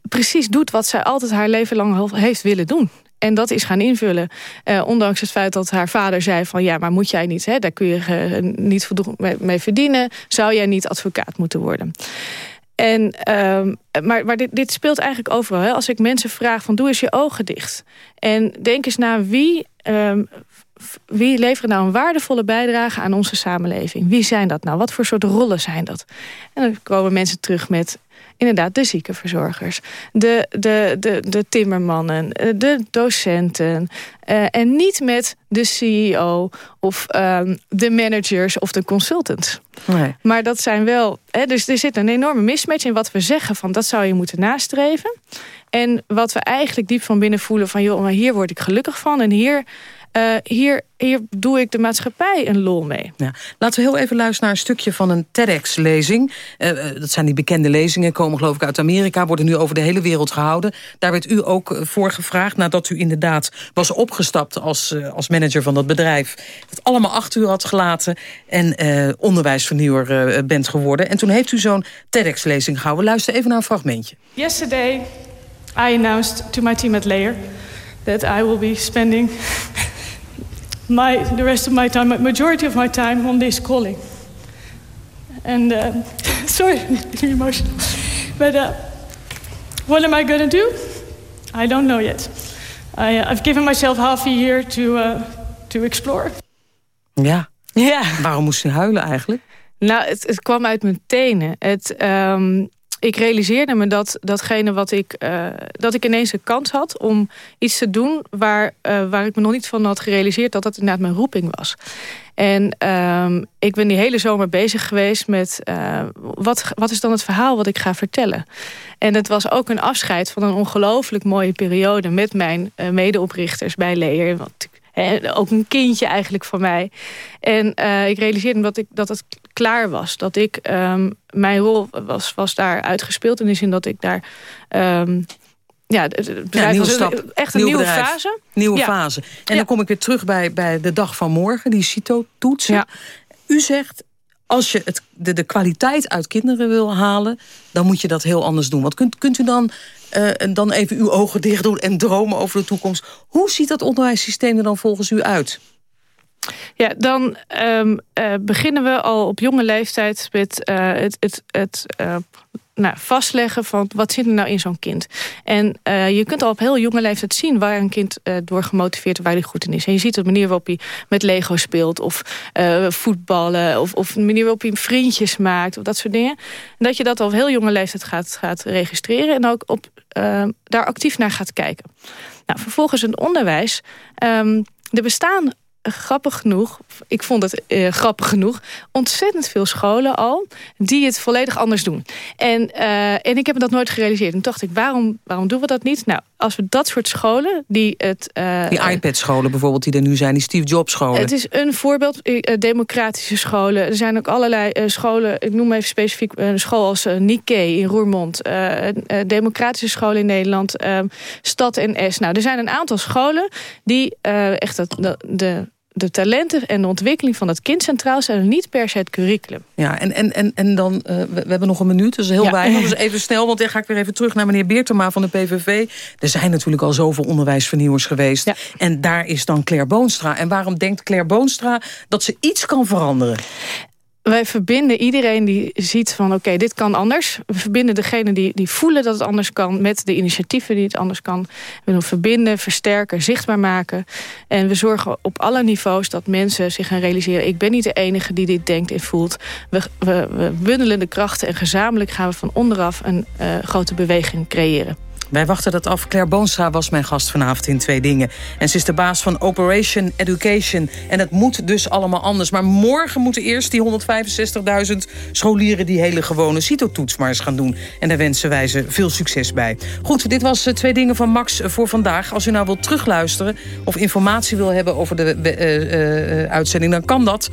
precies doet wat zij altijd haar leven lang heeft willen doen. En dat is gaan invullen. Uh, ondanks het feit dat haar vader zei van... ja, maar moet jij niet, hè, daar kun je uh, niet voldoende mee verdienen. Zou jij niet advocaat moeten worden? En, uh, maar maar dit, dit, speelt eigenlijk overal. Hè? Als ik mensen vraag van doe eens je ogen dicht. En denk eens naar wie, um, wie levert nou een waardevolle bijdrage aan onze samenleving. Wie zijn dat nou? Wat voor soort rollen zijn dat? En dan komen mensen terug met inderdaad de ziekenverzorgers, de, de, de, de timmermannen, eh, de docenten. Uh, en niet met de CEO of um, de managers of de consultants. Nee. Maar dat zijn wel... Hè, dus er zit een enorme mismatch in wat we zeggen van dat zou je moeten nastreven. En wat we eigenlijk diep van binnen voelen van... joh, maar hier word ik gelukkig van en hier uh, hier, hier doe ik de maatschappij een lol mee. Ja. Laten we heel even luisteren naar een stukje van een TEDx-lezing. Uh, dat zijn die bekende lezingen, komen geloof ik uit Amerika... worden nu over de hele wereld gehouden. Daar werd u ook voor gevraagd nadat u inderdaad was opgestapt... als, uh, als manager van dat bedrijf. Dat allemaal achter u had gelaten en onderwijsvernieuwer bent geworden. En toen heeft u zo'n TEDx-lezing gehouden. Luister even naar een fragmentje. Yesterday I announced to my team at Layer... that I will be spending my, the rest of my time, majority of my time on this calling. And uh, sorry, I'm emotional. But uh, what am I going to do? I don't know yet. I, uh, I've given myself half a year to, uh, to explore. Ja. ja. Waarom moest u huilen eigenlijk? Nou, het, het kwam uit mijn tenen. Het, um, ik realiseerde me dat datgene wat ik, uh, dat ik ineens een kans had om iets te doen waar, uh, waar ik me nog niet van had gerealiseerd dat dat inderdaad mijn roeping was. En um, ik ben die hele zomer bezig geweest met uh, wat, wat is dan het verhaal wat ik ga vertellen. En het was ook een afscheid van een ongelooflijk mooie periode met mijn medeoprichters bij Leer. Want ook een kindje eigenlijk van mij. En ik realiseerde dat, ik, dat het klaar was. Dat ik, um, mijn rol was, was daar uitgespeeld. In de zin dat ik daar... Um, ja, het bedrijf ja, was stap, echt een nieuwe bedrijf, fase. Nieuwe ja. fase. En dan kom ik weer terug bij, bij de dag van morgen, die CITO-toetsen. Ja. U zegt, als je het, de, de kwaliteit uit kinderen wil halen... dan moet je dat heel anders doen. Wat kunt, kunt u dan, uh, dan even uw ogen dicht doen en dromen over de toekomst? Hoe ziet dat onderwijssysteem er dan volgens u uit? Ja, dan um, uh, beginnen we al op jonge leeftijd met uh, het, het, het uh, nou, vastleggen van wat zit er nou in zo'n kind. En je kunt al op heel jonge leeftijd zien waar een kind door gemotiveerd waar hij goed in is. En je ziet de manier waarop hij met Lego speelt of voetballen of, of de manier waarop hij vriendjes maakt of dat soort dingen. En dat je dat al op heel jonge leeftijd gaat, gaat registreren en ook op, daar actief naar gaat kijken. Nou, vervolgens een onderwijs. Um, er bestaan grappig genoeg, ik vond het uh, grappig genoeg... ontzettend veel scholen al die het volledig anders doen. En, uh, en ik heb dat nooit gerealiseerd. En dacht ik, waarom, waarom doen we dat niet? Nou, als we dat soort scholen die het... Uh, die iPad-scholen bijvoorbeeld die er nu zijn, die Steve Jobs-scholen. Het is een voorbeeld, democratische scholen. Er zijn ook allerlei scholen, ik noem even specifiek een school als Nikkei in Roermond. democratische scholen in Nederland, Stad en S. Nou, er zijn een aantal scholen die echt dat, de, de de talenten en de ontwikkeling van het kind centraal zijn niet per se het curriculum. Ja, en, en, en, en dan, uh, we, we, hebben nog een minuut, dus heel ja. weinig. Dus even snel, want dan ga ik weer even terug naar meneer Beertema van de PVV. Er zijn natuurlijk al zoveel onderwijsvernieuwers geweest. Ja. En daar is dan Claire Boonstra. En waarom denkt Claire Boonstra dat ze iets kan veranderen? Wij verbinden iedereen die ziet van oké, dit kan anders. We verbinden degene die, die voelen dat het anders kan... met de initiatieven die het anders kan. We willen verbinden, versterken, zichtbaar maken. En we zorgen op alle niveaus dat mensen zich gaan realiseren... ik ben niet de enige die dit denkt en voelt. We, we, bundelen de krachten en gezamenlijk gaan we van onderaf... een uh, grote beweging creëren. Wij wachten dat af. Claire Boonstra was mijn gast vanavond in Twee Dingen. En ze is de baas van Operation Education. En het moet dus allemaal anders. Maar morgen moeten eerst die 165.000 scholieren... die hele gewone CITO-toets maar eens gaan doen. En daar wensen wij ze veel succes bij. Goed, dit was Twee Dingen van Max voor vandaag. Als u nou wilt terugluisteren of informatie wil hebben... over de uh, uitzending, dan kan dat.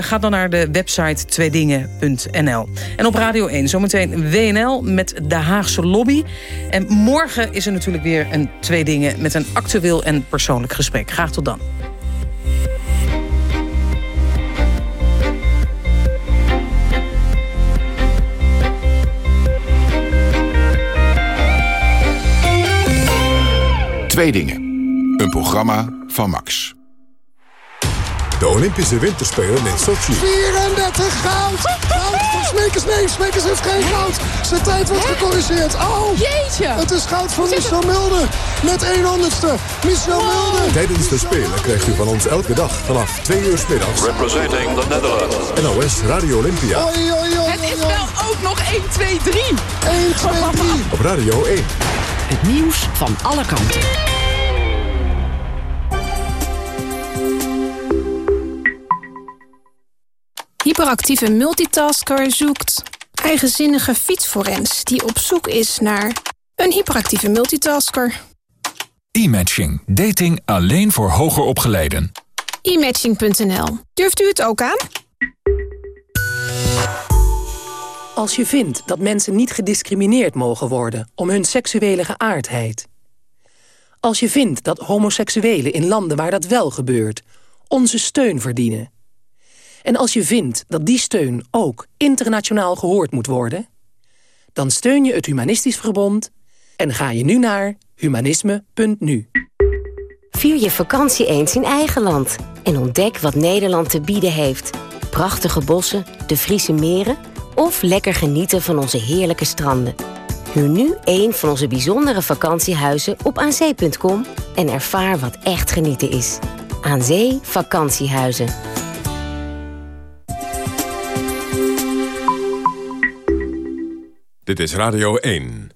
Ga dan naar de website tweedingen.nl. En op Radio 1 zometeen WNL met de Haagse Lobby... En morgen is er natuurlijk weer een twee dingen met een actueel en persoonlijk gesprek. Graag tot dan. Twee dingen. Een programma van Max. De Olympische Winterspelen in Sochi. 34 goud! Smekers. Nee, Smekers heeft geen goud. Zijn tijd wordt gecorrigeerd. Oh, Jeetje. Het is goud voor Michel Mulder. Met 1 honderdste. Michel wow. Mulder. Tijdens de Spelen krijgt u van ons elke dag vanaf 2 uur s middags. Representing the Netherlands. NOS Radio Olympia. Het is wel ook nog 1, 2, 3. 1, 2, 3. Op Radio 1. Het nieuws van alle kanten. Hyperactieve multitasker zoekt eigenzinnige fietsforens... die op zoek is naar een hyperactieve multitasker. E-matching. Dating alleen voor hoger opgeleiden. E-matching.nl. Durft u het ook aan? Als je vindt dat mensen niet gediscrimineerd mogen worden... om hun seksuele geaardheid. Als je vindt dat homoseksuelen in landen waar dat wel gebeurt... onze steun verdienen. En als je vindt dat die steun ook internationaal gehoord moet worden... dan steun je het Humanistisch Verbond en ga je nu naar humanisme.nu. Vier je vakantie eens in eigen land en ontdek wat Nederland te bieden heeft. Prachtige bossen, de Friese meren of lekker genieten van onze heerlijke stranden. Huur nu een van onze bijzondere vakantiehuizen op aanzee.com en ervaar wat echt genieten is. Aan Zee Vakantiehuizen. Dit is Radio 1.